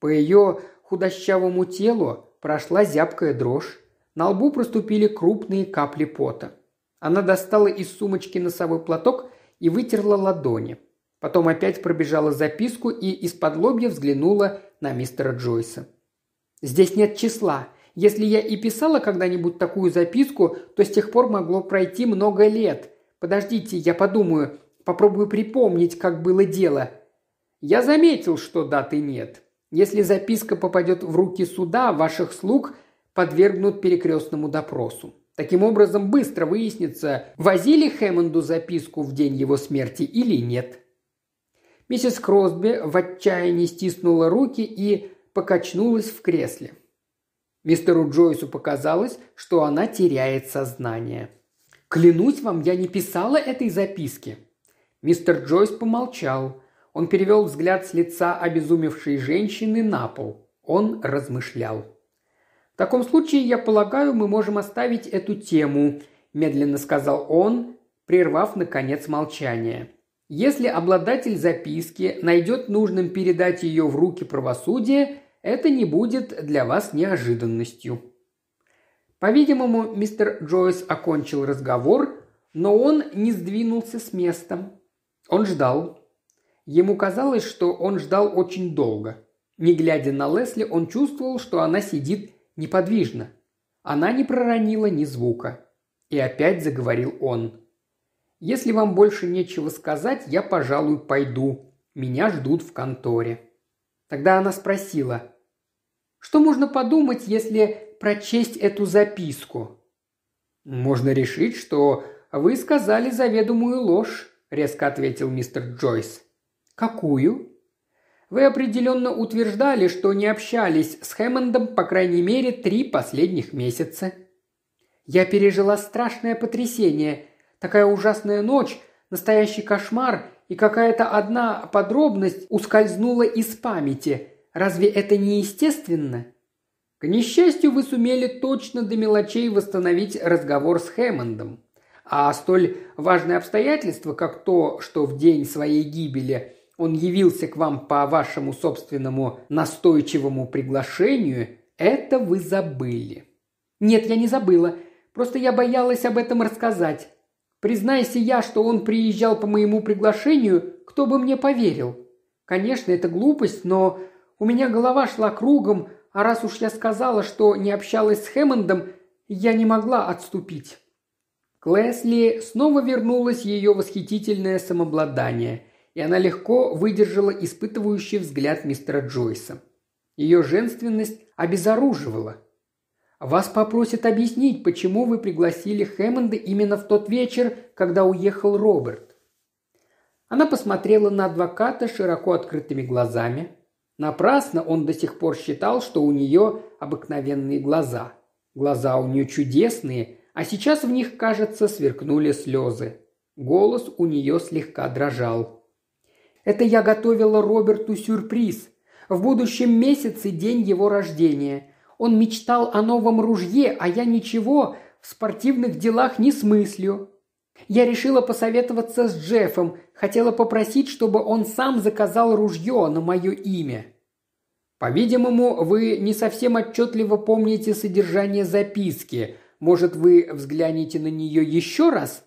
[SPEAKER 1] По ее худощавому телу прошла зябкая дрожь. На лбу проступили крупные капли пота. Она достала из сумочки носовой платок и вытерла ладони. Потом опять пробежала записку и из-под лобья взглянула на мистера Джойса. Здесь нет числа. Если я и писала когда-нибудь такую записку, то с тех пор могло пройти много лет. Подождите, я подумаю, попробую припомнить, как было дело. Я заметил, что даты нет. Если записка попадет в руки суда, ваших слуг подвергнут перекрестному допросу. Таким образом, быстро выяснится, возили Хэммонду записку в день его смерти или нет. Миссис Кросби в отчаянии стиснула руки и покачнулась в кресле. Мистеру Джойсу показалось, что она теряет сознание. «Клянусь вам, я не писала этой записки». Мистер Джойс помолчал. Он перевел взгляд с лица обезумевшей женщины на пол. Он размышлял. «В таком случае, я полагаю, мы можем оставить эту тему», – медленно сказал он, прервав, наконец, молчание. «Если обладатель записки найдет нужным передать ее в руки правосудия, это не будет для вас неожиданностью. По-видимому, мистер Джойс окончил разговор, но он не сдвинулся с места. Он ждал. Ему казалось, что он ждал очень долго. Не глядя на Лесли, он чувствовал, что она сидит неподвижно. Она не проронила ни звука. И опять заговорил он. «Если вам больше нечего сказать, я, пожалуй, пойду. Меня ждут в конторе». Тогда она спросила, «Что можно подумать, если прочесть эту записку?» «Можно решить, что вы сказали заведомую ложь», – резко ответил мистер Джойс. «Какую?» «Вы определенно утверждали, что не общались с Хэммондом по крайней мере три последних месяца». «Я пережила страшное потрясение. Такая ужасная ночь, настоящий кошмар, и какая-то одна подробность ускользнула из памяти. Разве это не естественно?» К несчастью, вы сумели точно до мелочей восстановить разговор с Хэммондом. А столь важное обстоятельство, как то, что в день своей гибели он явился к вам по вашему собственному настойчивому приглашению, это вы забыли. Нет, я не забыла. Просто я боялась об этом рассказать. Признайся я, что он приезжал по моему приглашению, кто бы мне поверил? Конечно, это глупость, но у меня голова шла кругом, а раз уж я сказала, что не общалась с Хэммондом, я не могла отступить. К Лесли снова вернулось ее восхитительное самообладание, и она легко выдержала испытывающий взгляд мистера Джойса. Ее женственность обезоруживала. «Вас попросят объяснить, почему вы пригласили Хэммонда именно в тот вечер, когда уехал Роберт». Она посмотрела на адвоката широко открытыми глазами. Напрасно он до сих пор считал, что у нее обыкновенные глаза. Глаза у нее чудесные, а сейчас в них, кажется, сверкнули слезы. Голос у нее слегка дрожал. «Это я готовила Роберту сюрприз. В будущем месяце день его рождения. Он мечтал о новом ружье, а я ничего в спортивных делах не смыслю. Я решила посоветоваться с Джеффом, хотела попросить, чтобы он сам заказал ружье на мое имя. По-видимому, вы не совсем отчетливо помните содержание записки, может, вы взглянете на нее еще раз?»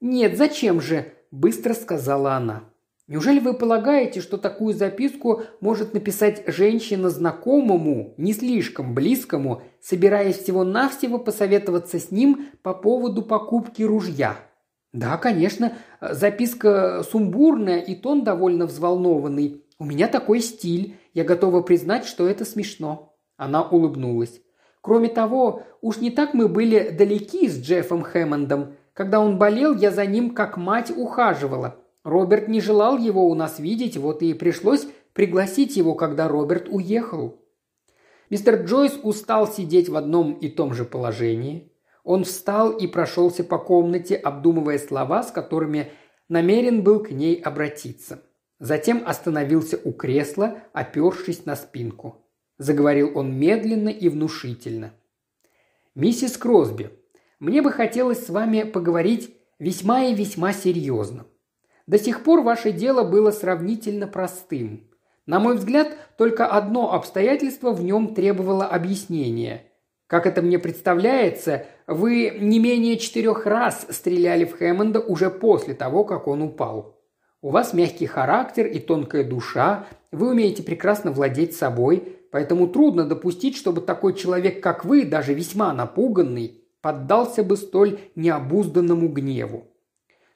[SPEAKER 1] «Нет, зачем же?» – быстро сказала она. «Неужели вы полагаете, что такую записку может написать женщина знакомому, не слишком близкому, собираясь всего-навсего посоветоваться с ним по поводу покупки ружья?» «Да, конечно, записка сумбурная и тон довольно взволнованный. У меня такой стиль. Я готова признать, что это смешно». Она улыбнулась. Кроме того, уж не так мы были далеки с Джеффом Хэммондом. Когда он болел, я за ним как мать ухаживала. Роберт не желал его у нас видеть, вот и пришлось пригласить его, когда Роберт уехал. Мистер Джойс устал сидеть в одном и том же положении. Он встал и прошелся по комнате, обдумывая слова, с которыми намерен был к ней обратиться. Затем остановился у кресла, опершись на спинку. Заговорил он медленно и внушительно. «Миссис Кросби, мне бы хотелось с вами поговорить весьма и весьма серьезно. До сих пор ваше дело было сравнительно простым. На мой взгляд, только одно обстоятельство в нем требовало объяснения. Как это мне представляется, вы не менее четырех раз стреляли в Хэммонда уже после того, как он упал. У вас мягкий характер и тонкая душа, вы умеете прекрасно владеть собой, поэтому трудно допустить, чтобы такой человек, как вы, даже весьма напуганный, поддался бы столь необузданному гневу.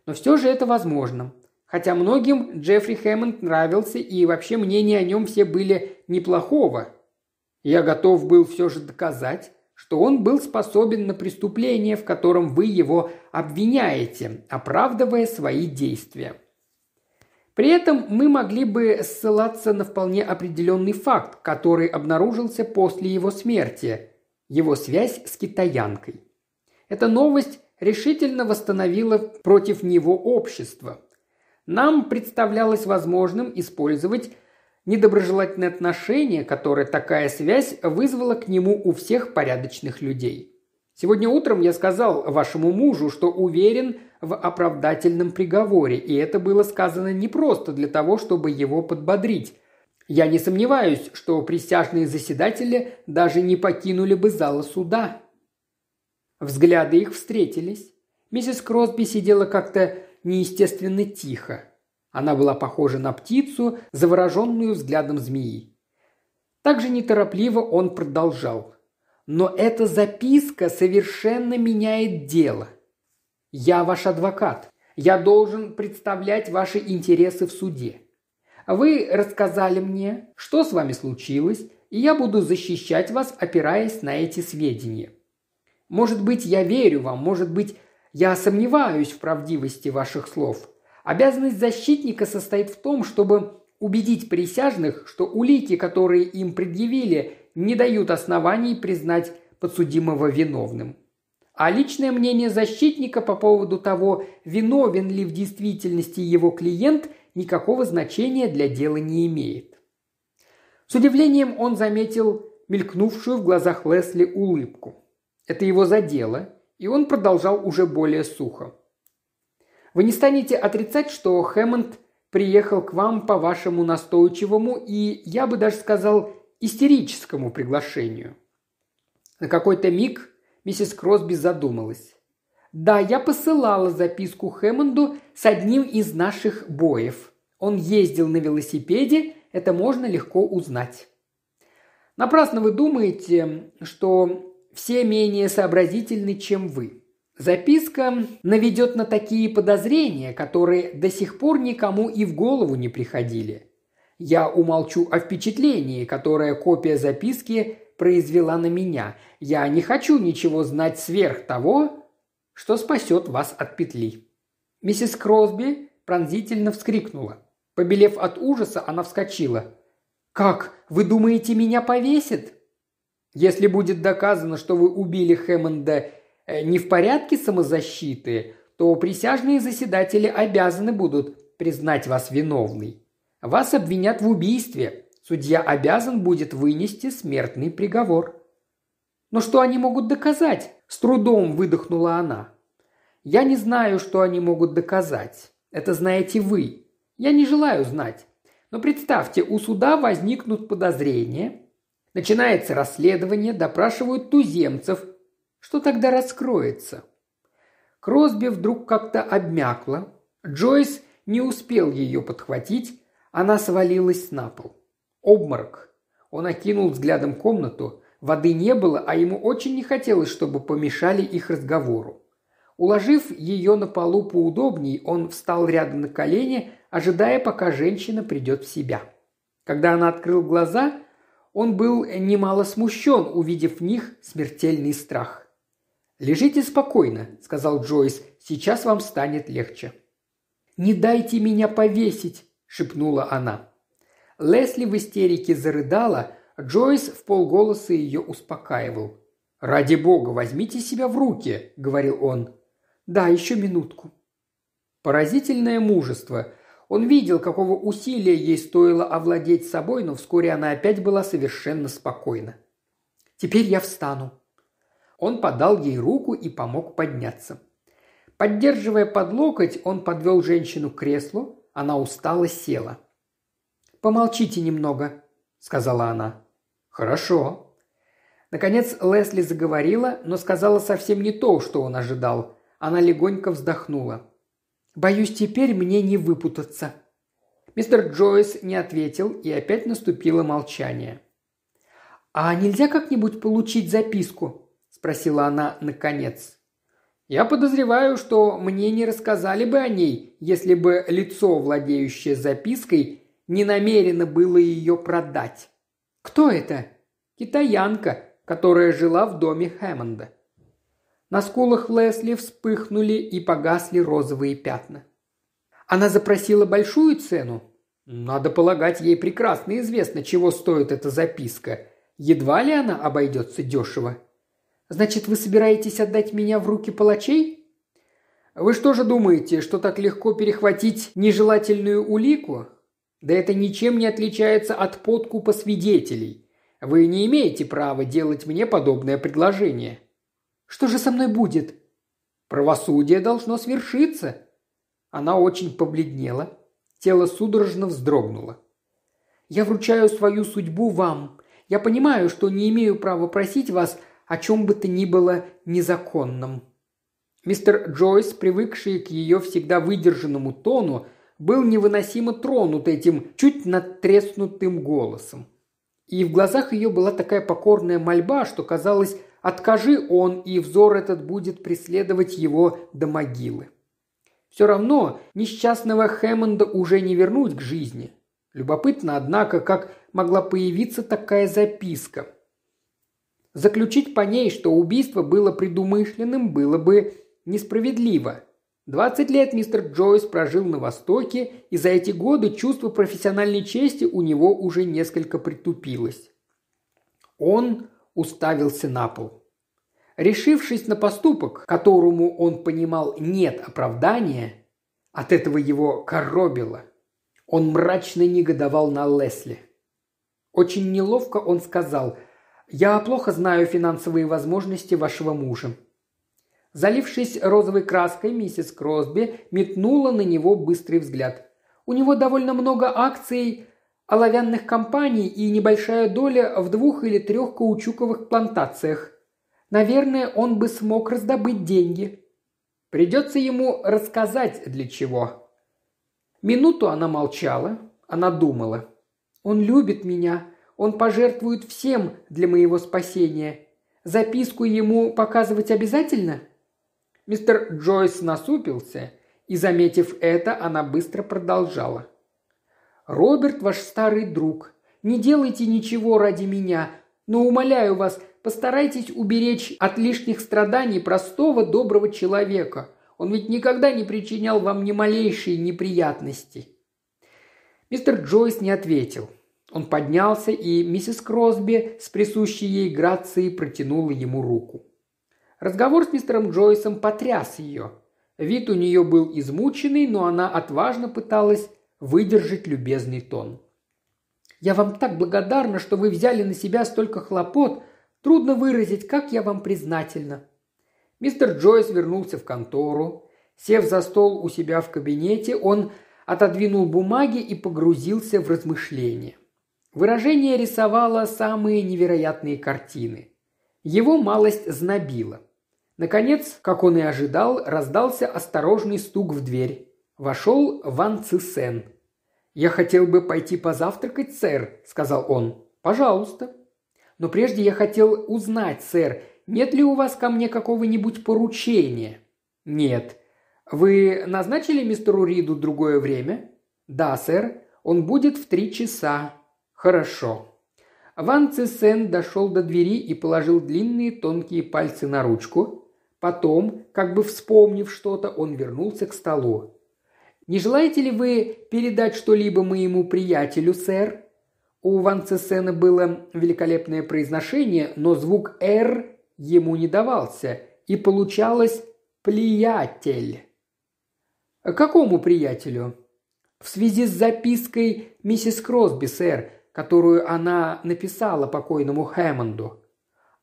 [SPEAKER 1] Но все же это возможно. Хотя многим Джеффри Хэммонд нравился, и вообще мнения о нем все были неплохого. Я готов был все же доказать, что он был способен на преступление, в котором вы его обвиняете, оправдывая свои действия. При этом мы могли бы ссылаться на вполне определенный факт, который обнаружился после его смерти – его связь с китаянкой. Эта новость решительно восстановила против него общество. Нам представлялось возможным использовать недоброжелательное отношение, которое такая связь вызвала к нему у всех порядочных людей. Сегодня утром я сказал вашему мужу, что уверен в оправдательном приговоре, и это было сказано не просто для того, чтобы его подбодрить. Я не сомневаюсь, что присяжные заседатели даже не покинули бы зала суда. Взгляды их встретились. Миссис Кросби сидела как-то неестественно тихо. Она была похожа на птицу, завороженную взглядом змеи. Также неторопливо он продолжал. «Но эта записка совершенно меняет дело. Я ваш адвокат. Я должен представлять ваши интересы в суде. Вы рассказали мне, что с вами случилось, и я буду защищать вас, опираясь на эти сведения. Может быть, я верю вам, может быть, я сомневаюсь в правдивости ваших слов. Обязанность защитника состоит в том, чтобы убедить присяжных, что улики, которые им предъявили, не дают оснований признать подсудимого виновным. А личное мнение защитника по поводу того, виновен ли в действительности его клиент, никакого значения для дела не имеет. С удивлением он заметил мелькнувшую в глазах Лесли улыбку. Это его задело, и он продолжал уже более сухо. «Вы не станете отрицать, что Хэммонд приехал к вам по вашему настойчивому и, я бы даже сказал, истерическому приглашению». На какой-то миг миссис Кросби задумалась. «Да, я посылала записку Хэммонду с одним из наших боев. Он ездил на велосипеде, это можно легко узнать». Напрасно вы думаете, что все менее сообразительны, чем вы. Записка наведет на такие подозрения, которые до сих пор никому и в голову не приходили. Я умолчу о впечатлении, которое копия записки произвела на меня. Я не хочу ничего знать сверх того, что спасет вас от петли». Миссис Кросби пронзительно вскрикнула. Побелев от ужаса, она вскочила. «Как? Вы думаете, меня повесят?» Если будет доказано, что вы убили Хэммонда э, не в порядке самозащиты, то присяжные заседатели обязаны будут признать вас виновной. Вас обвинят в убийстве. Судья обязан будет вынести смертный приговор. Но что они могут доказать? С трудом выдохнула она. Я не знаю, что они могут доказать. Это знаете вы. Я не желаю знать. Но представьте, у суда возникнут подозрения, Начинается расследование, допрашивают туземцев. Что тогда раскроется? Кросби вдруг как-то обмякла. Джойс не успел ее подхватить, она свалилась на пол. Обморок. Он окинул взглядом комнату. Воды не было, а ему очень не хотелось, чтобы помешали их разговору. Уложив ее на полу поудобней, он встал рядом на колени, ожидая, пока женщина придет в себя. Когда она открыл глаза, он был немало смущен, увидев в них смертельный страх. «Лежите спокойно», – сказал Джойс, – «сейчас вам станет легче». «Не дайте меня повесить», – шепнула она. Лесли в истерике зарыдала, Джойс в полголоса ее успокаивал. «Ради бога, возьмите себя в руки», – говорил он. «Да, еще минутку». Поразительное мужество – он видел, какого усилия ей стоило овладеть собой, но вскоре она опять была совершенно спокойна. «Теперь я встану». Он подал ей руку и помог подняться. Поддерживая под локоть, он подвел женщину к креслу, она устало села. «Помолчите немного», – сказала она. «Хорошо». Наконец Лесли заговорила, но сказала совсем не то, что он ожидал. Она легонько вздохнула. Боюсь, теперь мне не выпутаться». Мистер Джойс не ответил, и опять наступило молчание. «А нельзя как-нибудь получить записку?» – спросила она наконец. «Я подозреваю, что мне не рассказали бы о ней, если бы лицо, владеющее запиской, не намерено было ее продать». «Кто это?» «Китаянка, которая жила в доме Хэммонда». На скулах Лесли вспыхнули и погасли розовые пятна. Она запросила большую цену. Надо полагать, ей прекрасно известно, чего стоит эта записка. Едва ли она обойдется дешево. Значит, вы собираетесь отдать меня в руки палачей? Вы что же думаете, что так легко перехватить нежелательную улику? Да это ничем не отличается от подкупа свидетелей. Вы не имеете права делать мне подобное предложение. Что же со мной будет?» «Правосудие должно свершиться». Она очень побледнела. Тело судорожно вздрогнуло. «Я вручаю свою судьбу вам. Я понимаю, что не имею права просить вас о чем бы то ни было незаконном». Мистер Джойс, привыкший к ее всегда выдержанному тону, был невыносимо тронут этим чуть надтреснутым голосом. И в глазах ее была такая покорная мольба, что казалось, Откажи он, и взор этот будет преследовать его до могилы. Все равно несчастного Хэммонда уже не вернуть к жизни. Любопытно, однако, как могла появиться такая записка. Заключить по ней, что убийство было предумышленным, было бы несправедливо. Двадцать лет мистер Джойс прожил на Востоке, и за эти годы чувство профессиональной чести у него уже несколько притупилось. Он уставился на пол. Решившись на поступок, которому он понимал нет оправдания, от этого его коробило. Он мрачно негодовал на Лесли. Очень неловко он сказал «Я плохо знаю финансовые возможности вашего мужа». Залившись розовой краской, миссис Кросби метнула на него быстрый взгляд. У него довольно много акций оловянных компаний и небольшая доля в двух или трех каучуковых плантациях. Наверное, он бы смог раздобыть деньги. Придется ему рассказать для чего. Минуту она молчала, она думала. Он любит меня, он пожертвует всем для моего спасения. Записку ему показывать обязательно? Мистер Джойс насупился, и, заметив это, она быстро продолжала – Роберт ваш старый друг. Не делайте ничего ради меня, но умоляю вас, постарайтесь уберечь от лишних страданий простого доброго человека. Он ведь никогда не причинял вам ни малейшей неприятности». Мистер Джойс не ответил. Он поднялся, и миссис Кросби с присущей ей грацией протянула ему руку. Разговор с мистером Джойсом потряс ее. Вид у нее был измученный, но она отважно пыталась выдержать любезный тон. «Я вам так благодарна, что вы взяли на себя столько хлопот. Трудно выразить, как я вам признательна». Мистер Джойс вернулся в контору. Сев за стол у себя в кабинете, он отодвинул бумаги и погрузился в размышления. Выражение рисовало самые невероятные картины. Его малость знобила. Наконец, как он и ожидал, раздался осторожный стук в дверь. Вошел Ван Цисен. «Я хотел бы пойти позавтракать, сэр», – сказал он. «Пожалуйста». «Но прежде я хотел узнать, сэр, нет ли у вас ко мне какого-нибудь поручения?» «Нет». «Вы назначили мистеру Риду другое время?» «Да, сэр. Он будет в три часа». «Хорошо». Ван Цисен дошел до двери и положил длинные тонкие пальцы на ручку. Потом, как бы вспомнив что-то, он вернулся к столу. Не желаете ли вы передать что-либо моему приятелю, сэр?» У Ван Цесена было великолепное произношение, но звук «р» ему не давался, и получалось «плиятель». «Какому приятелю?» «В связи с запиской миссис Кросби, сэр, которую она написала покойному Хэммонду».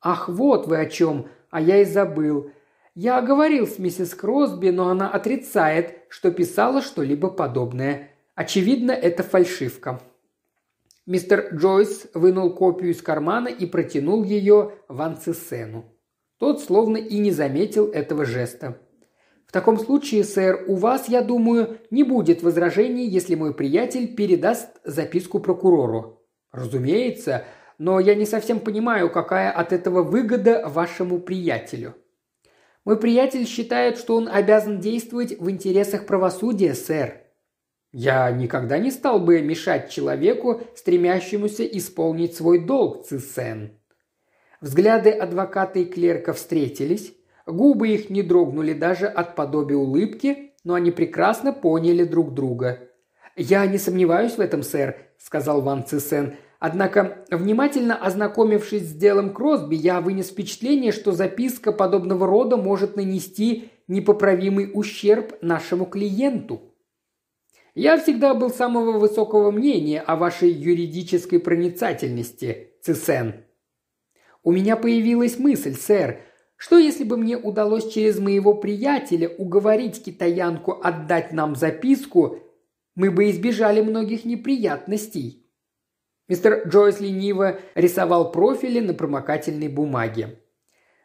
[SPEAKER 1] «Ах, вот вы о чем, а я и забыл. Я говорил с миссис Кросби, но она отрицает, что писала что-либо подобное. Очевидно, это фальшивка. Мистер Джойс вынул копию из кармана и протянул ее Ван Цесену. Тот словно и не заметил этого жеста. «В таком случае, сэр, у вас, я думаю, не будет возражений, если мой приятель передаст записку прокурору». «Разумеется, но я не совсем понимаю, какая от этого выгода вашему приятелю». «Мой приятель считает, что он обязан действовать в интересах правосудия, сэр», я никогда не стал бы мешать человеку, стремящемуся исполнить свой долг, Цисен. Взгляды адвоката и клерка встретились, губы их не дрогнули даже от подобия улыбки, но они прекрасно поняли друг друга. «Я не сомневаюсь в этом, сэр», – сказал Ван Цисен. «Однако, внимательно ознакомившись с делом Кросби, я вынес впечатление, что записка подобного рода может нанести непоправимый ущерб нашему клиенту». Я всегда был самого высокого мнения о вашей юридической проницательности, Цисен. У меня появилась мысль, сэр, что если бы мне удалось через моего приятеля уговорить китаянку отдать нам записку, мы бы избежали многих неприятностей. Мистер Джойс лениво рисовал профили на промокательной бумаге.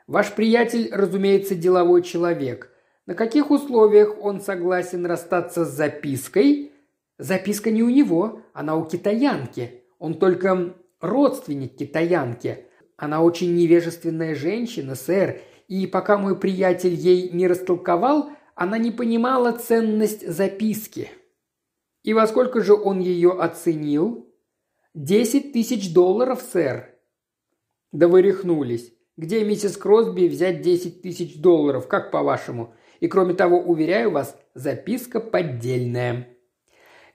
[SPEAKER 1] Ваш приятель, разумеется, деловой человек – на каких условиях он согласен расстаться с запиской? Записка не у него, она у китаянки. Он только родственник китаянки. Она очень невежественная женщина, сэр, и пока мой приятель ей не растолковал, она не понимала ценность записки. И во сколько же он ее оценил? Десять тысяч долларов, сэр. Да вы рехнулись. Где миссис Кросби взять десять тысяч долларов, как по-вашему? И кроме того, уверяю вас, записка поддельная».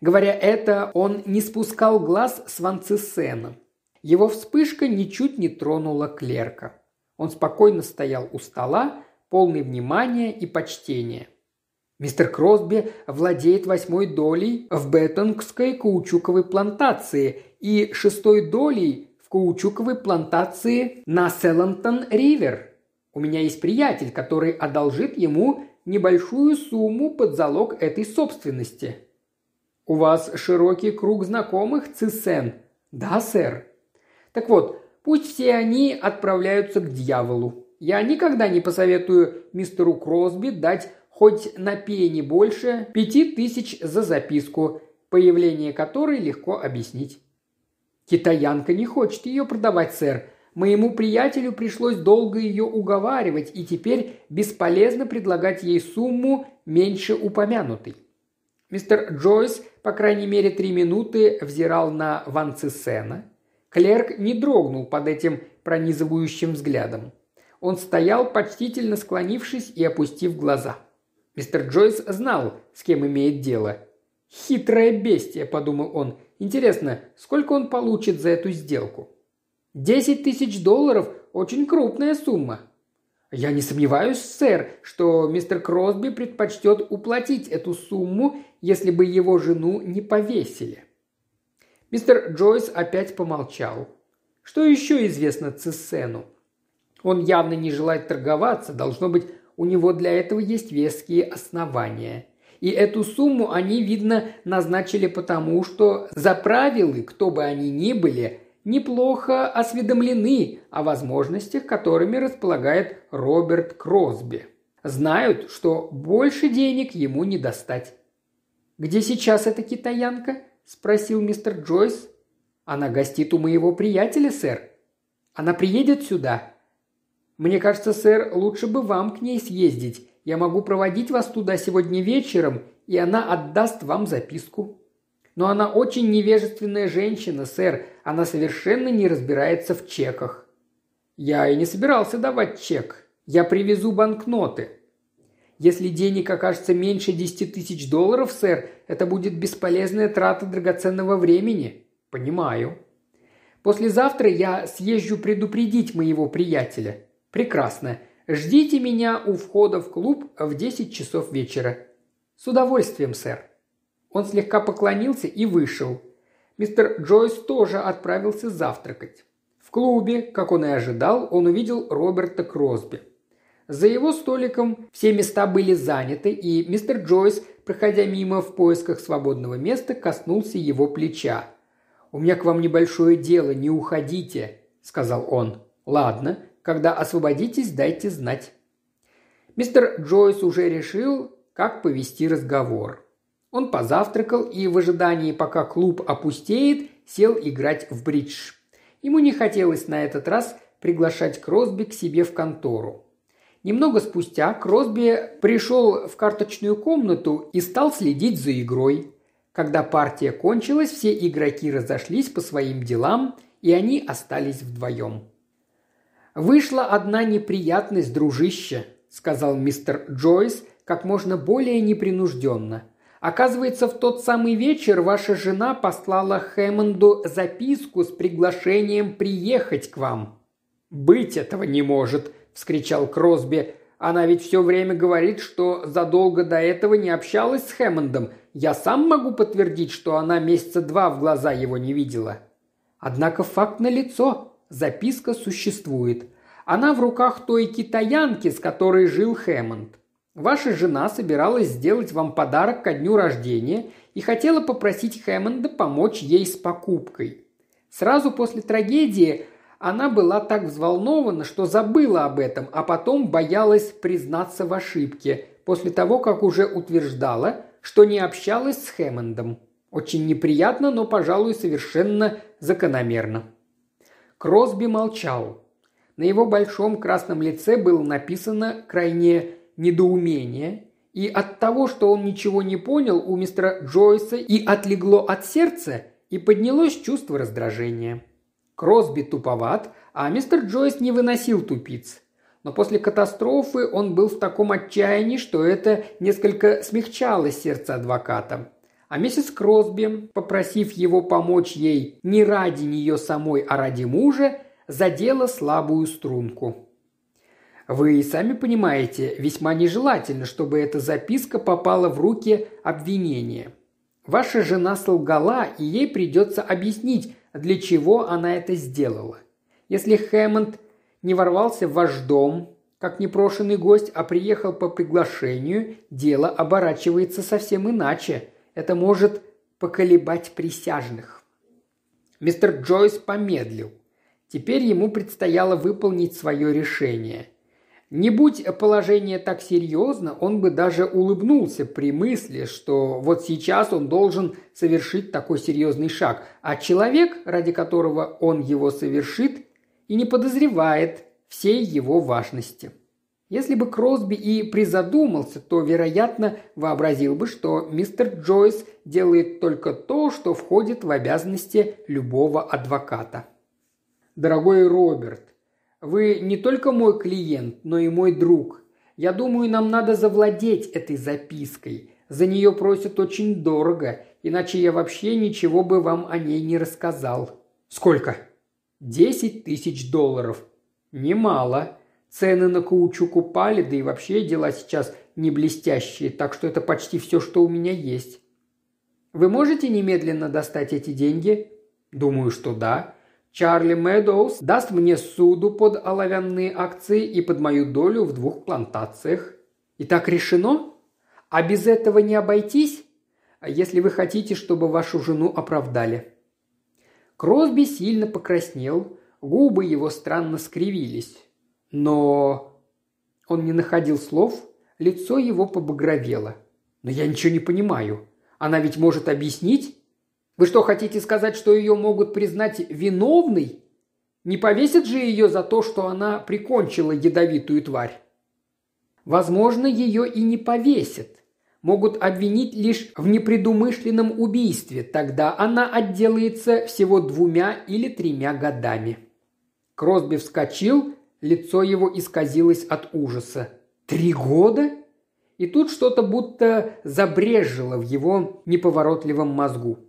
[SPEAKER 1] Говоря это, он не спускал глаз с Ванцисена. Его вспышка ничуть не тронула клерка. Он спокойно стоял у стола, полный внимания и почтения. Мистер Кросби владеет восьмой долей в Беттонгской каучуковой плантации и шестой долей в каучуковой плантации на Селантон-Ривер. У меня есть приятель, который одолжит ему небольшую сумму под залог этой собственности. У вас широкий круг знакомых, Цисен? Да, сэр. Так вот, пусть все они отправляются к дьяволу. Я никогда не посоветую мистеру Кросби дать хоть на пени больше пяти тысяч за записку, появление которой легко объяснить. Китаянка не хочет ее продавать, сэр. Моему приятелю пришлось долго ее уговаривать, и теперь бесполезно предлагать ей сумму меньше упомянутой. Мистер Джойс, по крайней мере, три минуты взирал на Ван Цисена. Клерк не дрогнул под этим пронизывающим взглядом. Он стоял, почтительно склонившись и опустив глаза. Мистер Джойс знал, с кем имеет дело. «Хитрое бестие», – подумал он. «Интересно, сколько он получит за эту сделку?» Десять тысяч долларов – очень крупная сумма. Я не сомневаюсь, сэр, что мистер Кросби предпочтет уплатить эту сумму, если бы его жену не повесили. Мистер Джойс опять помолчал. Что еще известно Цессену? Он явно не желает торговаться, должно быть, у него для этого есть веские основания. И эту сумму они, видно, назначили потому, что за правилы, кто бы они ни были, неплохо осведомлены о возможностях, которыми располагает Роберт Кросби. Знают, что больше денег ему не достать. «Где сейчас эта китаянка?» – спросил мистер Джойс. «Она гостит у моего приятеля, сэр. Она приедет сюда?» «Мне кажется, сэр, лучше бы вам к ней съездить. Я могу проводить вас туда сегодня вечером, и она отдаст вам записку». Но она очень невежественная женщина, сэр. Она совершенно не разбирается в чеках». «Я и не собирался давать чек. Я привезу банкноты». «Если денег окажется меньше десяти тысяч долларов, сэр, это будет бесполезная трата драгоценного времени». «Понимаю». «Послезавтра я съезжу предупредить моего приятеля». «Прекрасно. Ждите меня у входа в клуб в десять часов вечера». «С удовольствием, сэр». Он слегка поклонился и вышел. Мистер Джойс тоже отправился завтракать. В клубе, как он и ожидал, он увидел Роберта Кросби. За его столиком все места были заняты, и мистер Джойс, проходя мимо в поисках свободного места, коснулся его плеча. «У меня к вам небольшое дело, не уходите», – сказал он. «Ладно, когда освободитесь, дайте знать». Мистер Джойс уже решил, как повести разговор. Он позавтракал и в ожидании, пока клуб опустеет, сел играть в бридж. Ему не хотелось на этот раз приглашать Кросби к себе в контору. Немного спустя Кросби пришел в карточную комнату и стал следить за игрой. Когда партия кончилась, все игроки разошлись по своим делам, и они остались вдвоем. «Вышла одна неприятность, дружище», – сказал мистер Джойс как можно более непринужденно. «Оказывается, в тот самый вечер ваша жена послала Хэммонду записку с приглашением приехать к вам». «Быть этого не может», – вскричал Кросби. «Она ведь все время говорит, что задолго до этого не общалась с Хэммондом. Я сам могу подтвердить, что она месяца два в глаза его не видела». Однако факт налицо. Записка существует. Она в руках той китаянки, с которой жил Хэммонд. Ваша жена собиралась сделать вам подарок ко дню рождения и хотела попросить Хэммонда помочь ей с покупкой. Сразу после трагедии она была так взволнована, что забыла об этом, а потом боялась признаться в ошибке, после того, как уже утверждала, что не общалась с Хэммондом. Очень неприятно, но, пожалуй, совершенно закономерно. Кросби молчал. На его большом красном лице было написано крайнее недоумение, и от того, что он ничего не понял, у мистера Джойса и отлегло от сердца, и поднялось чувство раздражения. Кросби туповат, а мистер Джойс не выносил тупиц. Но после катастрофы он был в таком отчаянии, что это несколько смягчало сердце адвоката. А миссис Кросби, попросив его помочь ей не ради нее самой, а ради мужа, задела слабую струнку. Вы сами понимаете, весьма нежелательно, чтобы эта записка попала в руки обвинения. Ваша жена солгала, и ей придется объяснить, для чего она это сделала. Если Хэммонд не ворвался в ваш дом, как непрошенный гость, а приехал по приглашению, дело оборачивается совсем иначе. Это может поколебать присяжных. Мистер Джойс помедлил. Теперь ему предстояло выполнить свое решение. Не будь положение так серьезно, он бы даже улыбнулся при мысли, что вот сейчас он должен совершить такой серьезный шаг, а человек, ради которого он его совершит, и не подозревает всей его важности. Если бы Кросби и призадумался, то, вероятно, вообразил бы, что мистер Джойс делает только то, что входит в обязанности любого адвоката. Дорогой Роберт, вы не только мой клиент, но и мой друг. Я думаю, нам надо завладеть этой запиской. За нее просят очень дорого, иначе я вообще ничего бы вам о ней не рассказал. Сколько? Десять тысяч долларов. Немало. Цены на каучук упали, да и вообще дела сейчас не блестящие, так что это почти все, что у меня есть. Вы можете немедленно достать эти деньги? Думаю, что да. Чарли Мэдоуз даст мне суду под оловянные акции и под мою долю в двух плантациях. И так решено? А без этого не обойтись, если вы хотите, чтобы вашу жену оправдали. Кросби сильно покраснел, губы его странно скривились. Но он не находил слов, лицо его побагровело. Но я ничего не понимаю. Она ведь может объяснить, вы что, хотите сказать, что ее могут признать виновной? Не повесят же ее за то, что она прикончила ядовитую тварь? Возможно, ее и не повесят. Могут обвинить лишь в непредумышленном убийстве, тогда она отделается всего двумя или тремя годами. Кросби вскочил, лицо его исказилось от ужаса. «Три года?» И тут что-то будто забрежило в его неповоротливом мозгу.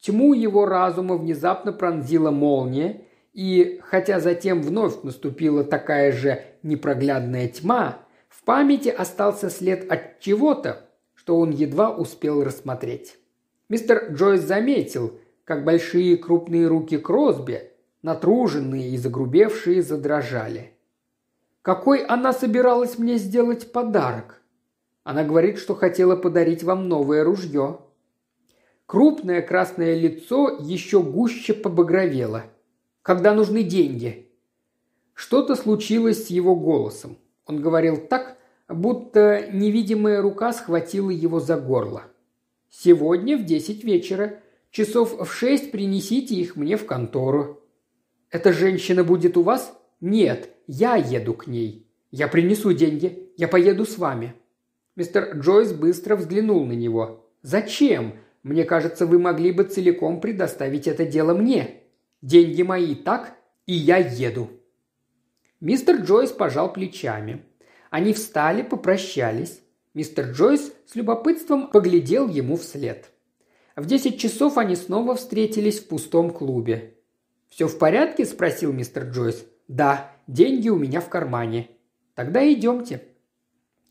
[SPEAKER 1] Тьму его разума внезапно пронзила молния, и хотя затем вновь наступила такая же непроглядная тьма, в памяти остался след от чего-то, что он едва успел рассмотреть. Мистер Джойс заметил, как большие крупные руки Кросби, натруженные и загрубевшие, задрожали. «Какой она собиралась мне сделать подарок?» Она говорит, что хотела подарить вам новое ружье. Крупное красное лицо еще гуще побагровело. Когда нужны деньги? Что-то случилось с его голосом. Он говорил так, будто невидимая рука схватила его за горло. «Сегодня в десять вечера. Часов в шесть принесите их мне в контору». «Эта женщина будет у вас?» «Нет, я еду к ней. Я принесу деньги. Я поеду с вами». Мистер Джойс быстро взглянул на него. «Зачем? Мне кажется, вы могли бы целиком предоставить это дело мне. Деньги мои, так? И я еду». Мистер Джойс пожал плечами. Они встали, попрощались. Мистер Джойс с любопытством поглядел ему вслед. В десять часов они снова встретились в пустом клубе. «Все в порядке?» – спросил мистер Джойс. «Да, деньги у меня в кармане». «Тогда идемте».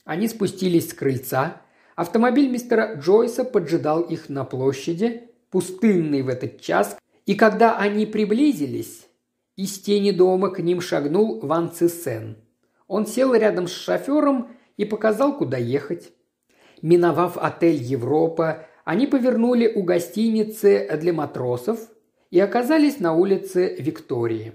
[SPEAKER 1] Они спустились с крыльца. Автомобиль мистера Джойса поджидал их на площади, пустынный в этот час, и когда они приблизились, из тени дома к ним шагнул Ван Цисен. Он сел рядом с шофером и показал, куда ехать. Миновав отель «Европа», они повернули у гостиницы для матросов и оказались на улице Виктории.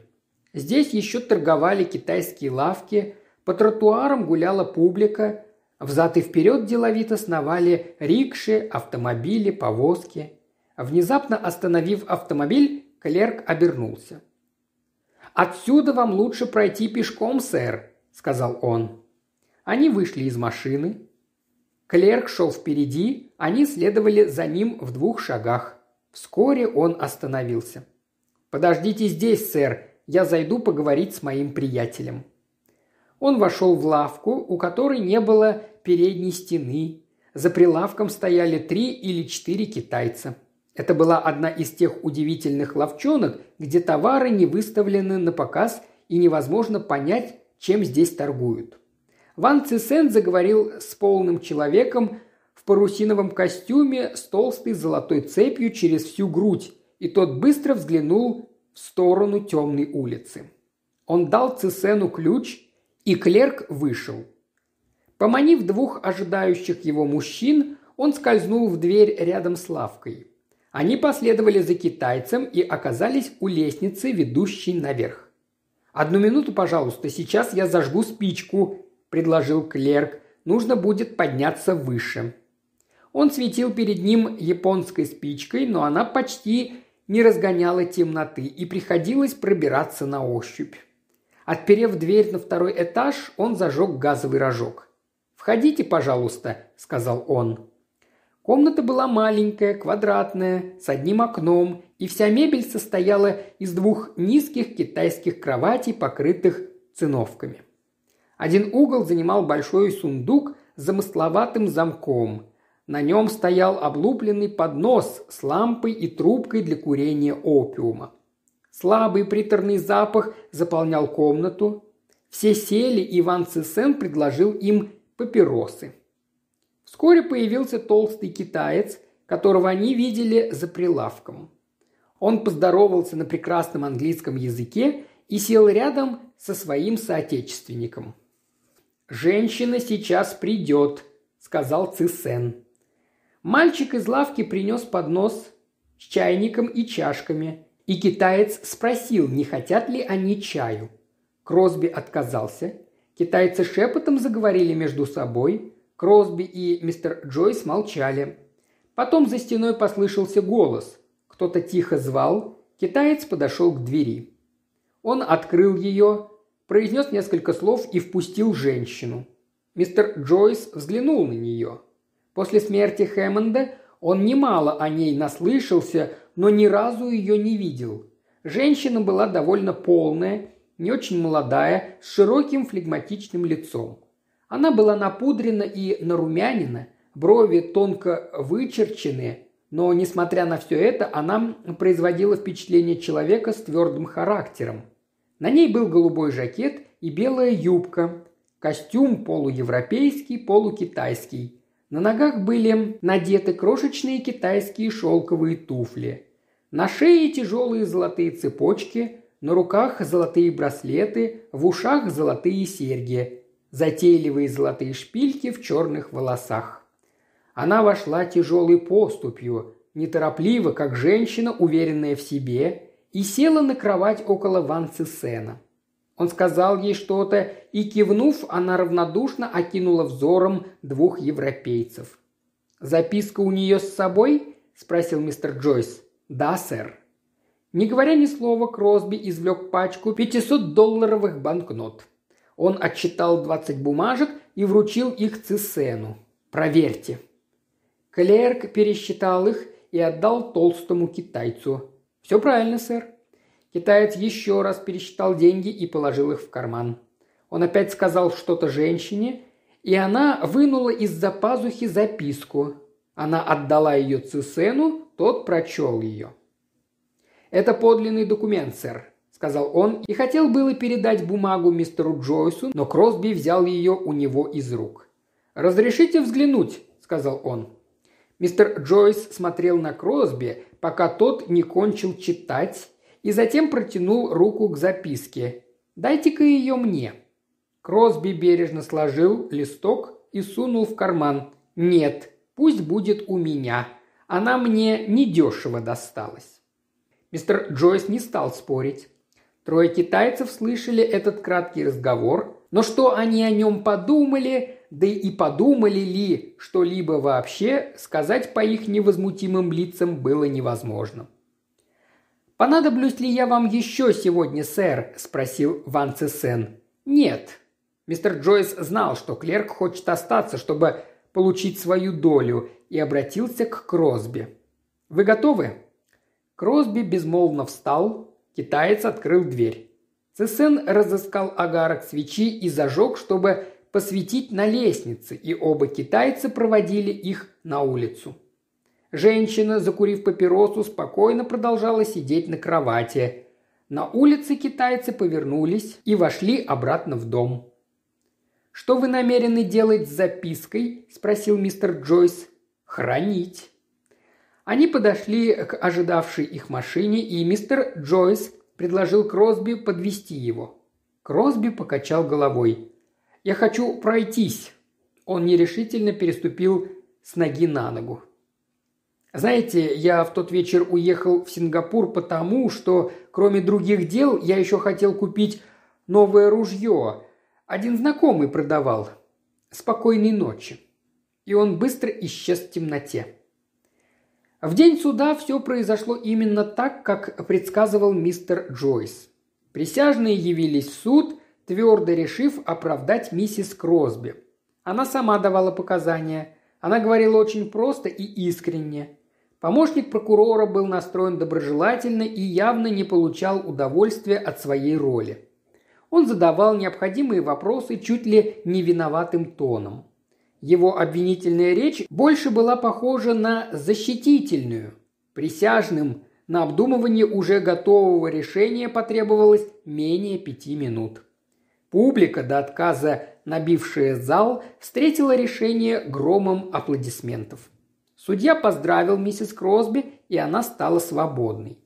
[SPEAKER 1] Здесь еще торговали китайские лавки, по тротуарам гуляла публика, взад и вперед деловито сновали рикши, автомобили, повозки. Внезапно остановив автомобиль, клерк обернулся. «Отсюда вам лучше пройти пешком, сэр», – сказал он. Они вышли из машины. Клерк шел впереди, они следовали за ним в двух шагах. Вскоре он остановился. «Подождите здесь, сэр, я зайду поговорить с моим приятелем». Он вошел в лавку, у которой не было передней стены. За прилавком стояли три или четыре китайца. Это была одна из тех удивительных ловчонок, где товары не выставлены на показ и невозможно понять, чем здесь торгуют. Ван Цисен заговорил с полным человеком в парусиновом костюме с толстой золотой цепью через всю грудь, и тот быстро взглянул в сторону темной улицы. Он дал Цисену ключ, и клерк вышел. Поманив двух ожидающих его мужчин, он скользнул в дверь рядом с лавкой. Они последовали за китайцем и оказались у лестницы, ведущей наверх. «Одну минуту, пожалуйста, сейчас я зажгу спичку», – предложил клерк. «Нужно будет подняться выше». Он светил перед ним японской спичкой, но она почти не разгоняла темноты и приходилось пробираться на ощупь. Отперев дверь на второй этаж, он зажег газовый рожок. «Входите, пожалуйста», – сказал он. Комната была маленькая, квадратная, с одним окном, и вся мебель состояла из двух низких китайских кроватей, покрытых циновками. Один угол занимал большой сундук с замысловатым замком. На нем стоял облупленный поднос с лампой и трубкой для курения опиума. Слабый приторный запах заполнял комнату. Все сели, и Иван Цисен предложил им папиросы. Вскоре появился толстый китаец, которого они видели за прилавком. Он поздоровался на прекрасном английском языке и сел рядом со своим соотечественником. «Женщина сейчас придет», – сказал Цисен. Мальчик из лавки принес поднос с чайником и чашками, и китаец спросил, не хотят ли они чаю. Кросби отказался. Китайцы шепотом заговорили между собой. Кросби и мистер Джойс молчали. Потом за стеной послышался голос. Кто-то тихо звал. Китаец подошел к двери. Он открыл ее, произнес несколько слов и впустил женщину. Мистер Джойс взглянул на нее. После смерти Хэммонда он немало о ней наслышался, но ни разу ее не видел. Женщина была довольно полная, не очень молодая, с широким флегматичным лицом. Она была напудрена и нарумянина, брови тонко вычерчены, но, несмотря на все это, она производила впечатление человека с твердым характером. На ней был голубой жакет и белая юбка, костюм полуевропейский, полукитайский. На ногах были надеты крошечные китайские шелковые туфли. На шее тяжелые золотые цепочки, на руках золотые браслеты, в ушах золотые серьги, затейливые золотые шпильки в черных волосах. Она вошла тяжелой поступью, неторопливо, как женщина, уверенная в себе, и села на кровать около Ван Цисена. Он сказал ей что-то, и, кивнув, она равнодушно окинула взором двух европейцев. «Записка у нее с собой?» – спросил мистер Джойс. «Да, сэр». Не говоря ни слова, Кросби извлек пачку 500-долларовых банкнот. Он отчитал 20 бумажек и вручил их Цисену. «Проверьте». Клерк пересчитал их и отдал толстому китайцу. «Все правильно, сэр». Китаец еще раз пересчитал деньги и положил их в карман. Он опять сказал что-то женщине, и она вынула из-за пазухи записку. Она отдала ее Цисену, тот прочел ее. «Это подлинный документ, сэр», – сказал он, и хотел было передать бумагу мистеру Джойсу, но Кросби взял ее у него из рук. «Разрешите взглянуть», – сказал он. Мистер Джойс смотрел на Кросби, пока тот не кончил читать, и затем протянул руку к записке. «Дайте-ка ее мне». Кросби бережно сложил листок и сунул в карман. «Нет, пусть будет у меня. Она мне недешево досталась». Мистер Джойс не стал спорить. Трое китайцев слышали этот краткий разговор, но что они о нем подумали, да и подумали ли что-либо вообще, сказать по их невозмутимым лицам было невозможно. «Понадоблюсь ли я вам еще сегодня, сэр?» – спросил Ван Цесен. «Нет». Мистер Джойс знал, что клерк хочет остаться, чтобы получить свою долю, и обратился к Кросби. «Вы готовы?» Кросби безмолвно встал, китаец открыл дверь. Цесен разыскал агарок свечи и зажег, чтобы посветить на лестнице, и оба китайца проводили их на улицу. Женщина, закурив папиросу, спокойно продолжала сидеть на кровати. На улице китайцы повернулись и вошли обратно в дом. «Что вы намерены делать с запиской?» – спросил мистер Джойс. «Хранить». Они подошли к ожидавшей их машине, и мистер Джойс предложил Кросби подвести его. Кросби покачал головой. «Я хочу пройтись». Он нерешительно переступил с ноги на ногу. Знаете, я в тот вечер уехал в Сингапур потому, что, кроме других дел, я еще хотел купить новое ружье. Один знакомый продавал. Спокойной ночи. И он быстро исчез в темноте. В день суда все произошло именно так, как предсказывал мистер Джойс. Присяжные явились в суд, твердо решив оправдать миссис Кросби. Она сама давала показания. Она говорила очень просто и искренне. Помощник прокурора был настроен доброжелательно и явно не получал удовольствия от своей роли. Он задавал необходимые вопросы чуть ли не виноватым тоном. Его обвинительная речь больше была похожа на защитительную. Присяжным на обдумывание уже готового решения потребовалось менее пяти минут. Публика, до отказа набившая зал, встретила решение громом аплодисментов. Судья поздравил миссис Кросби, и она стала свободной.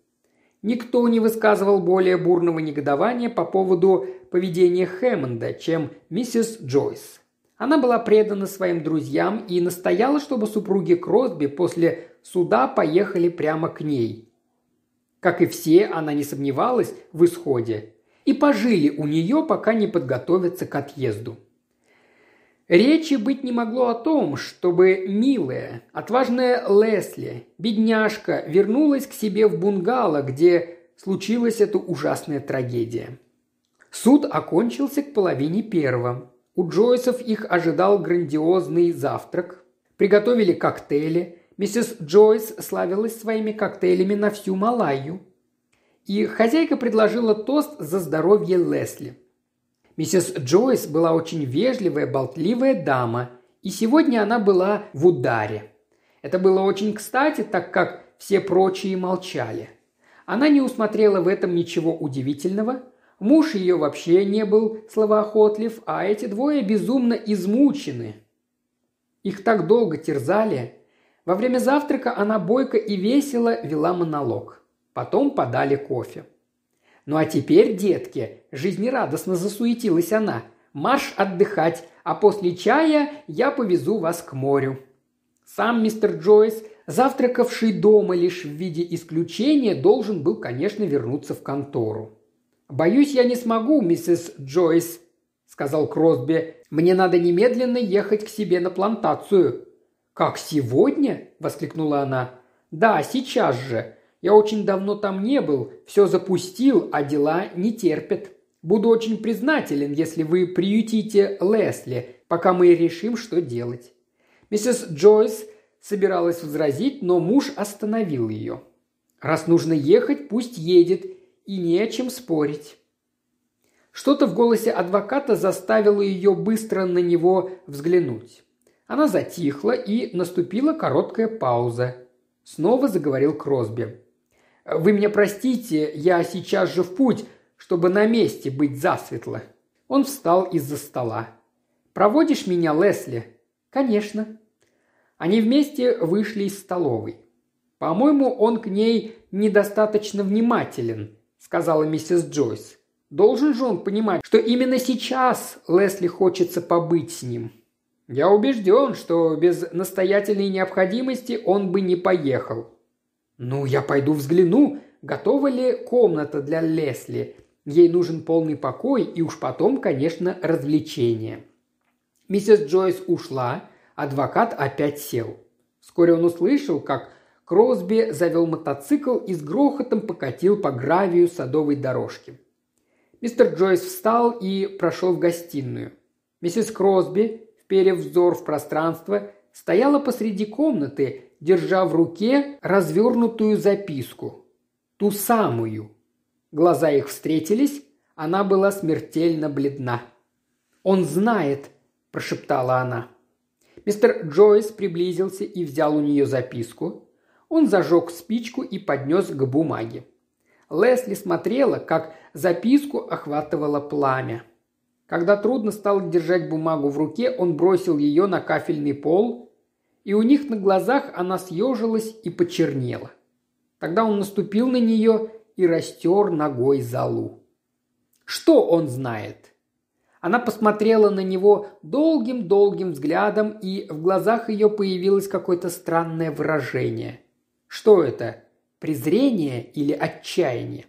[SPEAKER 1] Никто не высказывал более бурного негодования по поводу поведения Хэммонда, чем миссис Джойс. Она была предана своим друзьям и настояла, чтобы супруги Кросби после суда поехали прямо к ней. Как и все, она не сомневалась в исходе и пожили у нее, пока не подготовятся к отъезду. Речи быть не могло о том, чтобы милая, отважная Лесли, бедняжка, вернулась к себе в бунгало, где случилась эта ужасная трагедия. Суд окончился к половине первого. У Джойсов их ожидал грандиозный завтрак. Приготовили коктейли. Миссис Джойс славилась своими коктейлями на всю Малайю. И хозяйка предложила тост за здоровье Лесли. Миссис Джойс была очень вежливая, болтливая дама, и сегодня она была в ударе. Это было очень кстати, так как все прочие молчали. Она не усмотрела в этом ничего удивительного – Муж ее вообще не был словоохотлив, а эти двое безумно измучены. Их так долго терзали. Во время завтрака она бойко и весело вела монолог. Потом подали кофе. «Ну а теперь, детки», – жизнерадостно засуетилась она, – «марш отдыхать, а после чая я повезу вас к морю». Сам мистер Джойс, завтракавший дома лишь в виде исключения, должен был, конечно, вернуться в контору. «Боюсь, я не смогу, миссис Джойс», – сказал Кросби. «Мне надо немедленно ехать к себе на плантацию». «Как сегодня?» – воскликнула она. «Да, сейчас же. Я очень давно там не был, все запустил, а дела не терпят. Буду очень признателен, если вы приютите Лесли, пока мы решим, что делать». Миссис Джойс собиралась возразить, но муж остановил ее. «Раз нужно ехать, пусть едет, и не о чем спорить». Что-то в голосе адвоката заставило ее быстро на него взглянуть. Она затихла, и наступила короткая пауза. Снова заговорил Кросби. «Вы меня простите, я сейчас же в путь, чтобы на месте быть засветло». Он встал из-за стола. «Проводишь меня, Лесли?» «Конечно». Они вместе вышли из столовой. «По-моему, он к ней недостаточно внимателен», – сказала миссис Джойс. «Должен же он понимать, что именно сейчас Лесли хочется побыть с ним». «Я убежден, что без настоятельной необходимости он бы не поехал». «Ну, я пойду взгляну, готова ли комната для Лесли. Ей нужен полный покой и уж потом, конечно, развлечение». Миссис Джойс ушла, адвокат опять сел. Вскоре он услышал, как Кросби завел мотоцикл и с грохотом покатил по гравию садовой дорожки. Мистер Джойс встал и прошел в гостиную. Миссис Кросби, вперев взор в пространство, стояла посреди комнаты, держа в руке развернутую записку. Ту самую. Глаза их встретились, она была смертельно бледна. «Он знает», – прошептала она. Мистер Джойс приблизился и взял у нее записку. Он зажег спичку и поднес к бумаге. Лесли смотрела, как записку охватывало пламя. Когда трудно стало держать бумагу в руке, он бросил ее на кафельный пол, и у них на глазах она съежилась и почернела. Тогда он наступил на нее и растер ногой залу. Что он знает? Она посмотрела на него долгим-долгим взглядом, и в глазах ее появилось какое-то странное выражение. Что это? Презрение или отчаяние?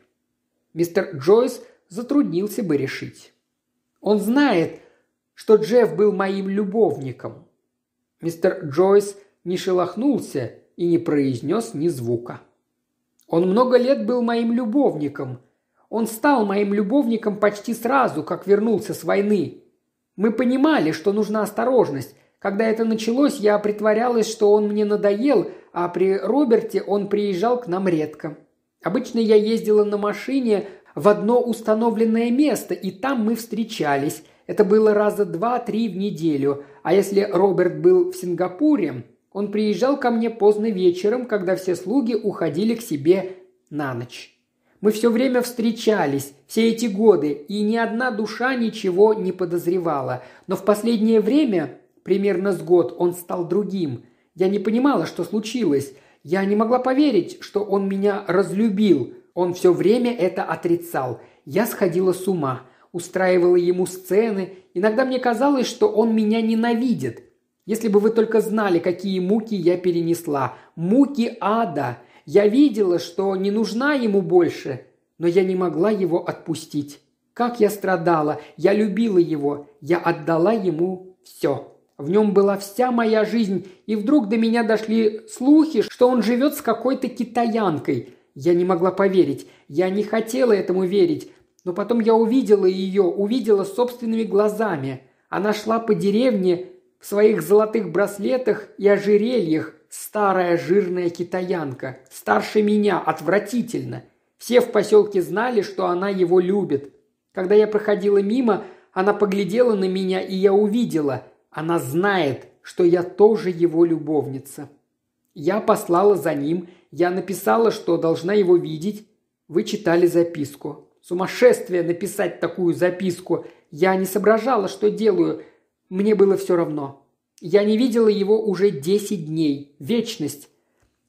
[SPEAKER 1] Мистер Джойс затруднился бы решить. Он знает, что Джефф был моим любовником. Мистер Джойс не шелохнулся и не произнес ни звука. Он много лет был моим любовником, он стал моим любовником почти сразу, как вернулся с войны. Мы понимали, что нужна осторожность. Когда это началось, я притворялась, что он мне надоел, а при Роберте он приезжал к нам редко. Обычно я ездила на машине в одно установленное место, и там мы встречались. Это было раза два-три в неделю. А если Роберт был в Сингапуре, он приезжал ко мне поздно вечером, когда все слуги уходили к себе на ночь. Мы все время встречались, все эти годы, и ни одна душа ничего не подозревала. Но в последнее время, примерно с год, он стал другим. Я не понимала, что случилось. Я не могла поверить, что он меня разлюбил. Он все время это отрицал. Я сходила с ума, устраивала ему сцены. Иногда мне казалось, что он меня ненавидит. Если бы вы только знали, какие муки я перенесла. Муки ада. Я видела, что не нужна ему больше, но я не могла его отпустить. Как я страдала, я любила его, я отдала ему все. В нем была вся моя жизнь, и вдруг до меня дошли слухи, что он живет с какой-то китаянкой. Я не могла поверить, я не хотела этому верить, но потом я увидела ее, увидела собственными глазами. Она шла по деревне в своих золотых браслетах и ожерельях, старая жирная китаянка, старше меня, отвратительно. Все в поселке знали, что она его любит. Когда я проходила мимо, она поглядела на меня, и я увидела, она знает, что я тоже его любовница. Я послала за ним, я написала, что должна его видеть. Вы читали записку. Сумасшествие написать такую записку. Я не соображала, что делаю. Мне было все равно. Я не видела его уже десять дней. Вечность.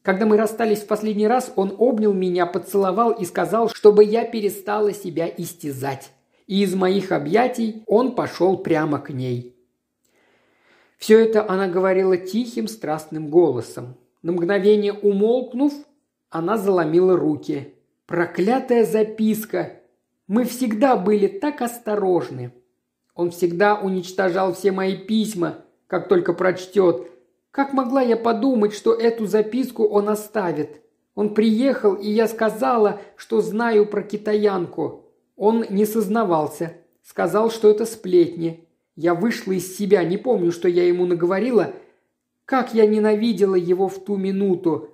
[SPEAKER 1] Когда мы расстались в последний раз, он обнял меня, поцеловал и сказал, чтобы я перестала себя истязать. И из моих объятий он пошел прямо к ней. Все это она говорила тихим, страстным голосом. На мгновение умолкнув, она заломила руки. «Проклятая записка! Мы всегда были так осторожны!» Он всегда уничтожал все мои письма, как только прочтет. Как могла я подумать, что эту записку он оставит? Он приехал, и я сказала, что знаю про китаянку. Он не сознавался. Сказал, что это сплетни. Я вышла из себя, не помню, что я ему наговорила. Как я ненавидела его в ту минуту.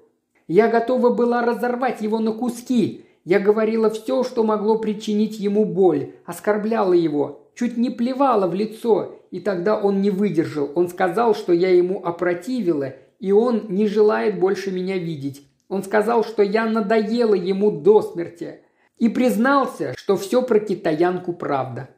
[SPEAKER 1] Я готова была разорвать его на куски. Я говорила все, что могло причинить ему боль, оскорбляла его, чуть не плевала в лицо, и тогда он не выдержал. Он сказал, что я ему опротивила, и он не желает больше меня видеть. Он сказал, что я надоела ему до смерти. И признался, что все про китаянку правда.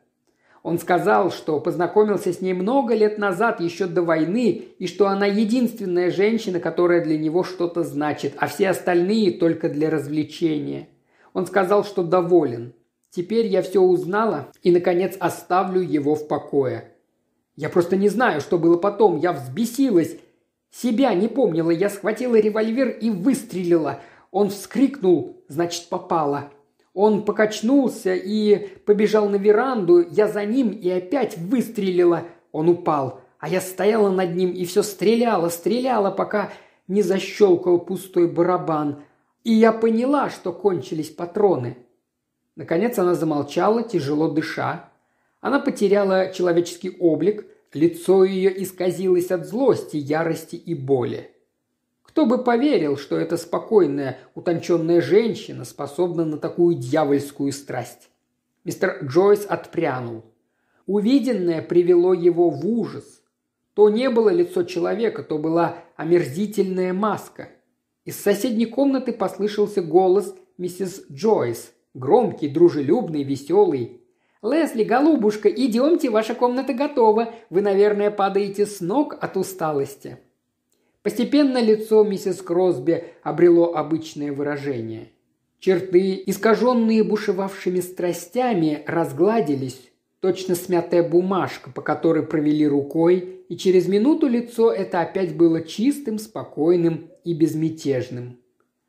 [SPEAKER 1] Он сказал, что познакомился с ней много лет назад, еще до войны, и что она единственная женщина, которая для него что-то значит, а все остальные только для развлечения. Он сказал, что доволен. Теперь я все узнала и, наконец, оставлю его в покое. Я просто не знаю, что было потом. Я взбесилась. Себя не помнила. Я схватила револьвер и выстрелила. Он вскрикнул, значит, попала. Он покачнулся и побежал на веранду, я за ним и опять выстрелила. Он упал, а я стояла над ним и все стреляла, стреляла, пока не защелкал пустой барабан. И я поняла, что кончились патроны. Наконец она замолчала, тяжело дыша. Она потеряла человеческий облик, лицо ее исказилось от злости, ярости и боли. Кто бы поверил, что эта спокойная, утонченная женщина способна на такую дьявольскую страсть? Мистер Джойс отпрянул. Увиденное привело его в ужас. То не было лицо человека, то была омерзительная маска. Из соседней комнаты послышался голос миссис Джойс, громкий, дружелюбный, веселый. «Лесли, голубушка, идемте, ваша комната готова. Вы, наверное, падаете с ног от усталости». Постепенно лицо миссис Кросби обрело обычное выражение. Черты, искаженные бушевавшими страстями, разгладились, точно смятая бумажка, по которой провели рукой, и через минуту лицо это опять было чистым, спокойным и безмятежным.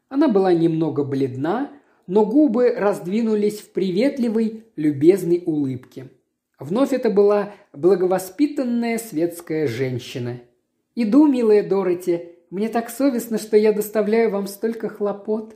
[SPEAKER 1] Она была немного бледна, но губы раздвинулись в приветливой, любезной улыбке. Вновь это была благовоспитанная светская женщина – «Иду, милая Дороти. Мне так совестно, что я доставляю вам столько хлопот»,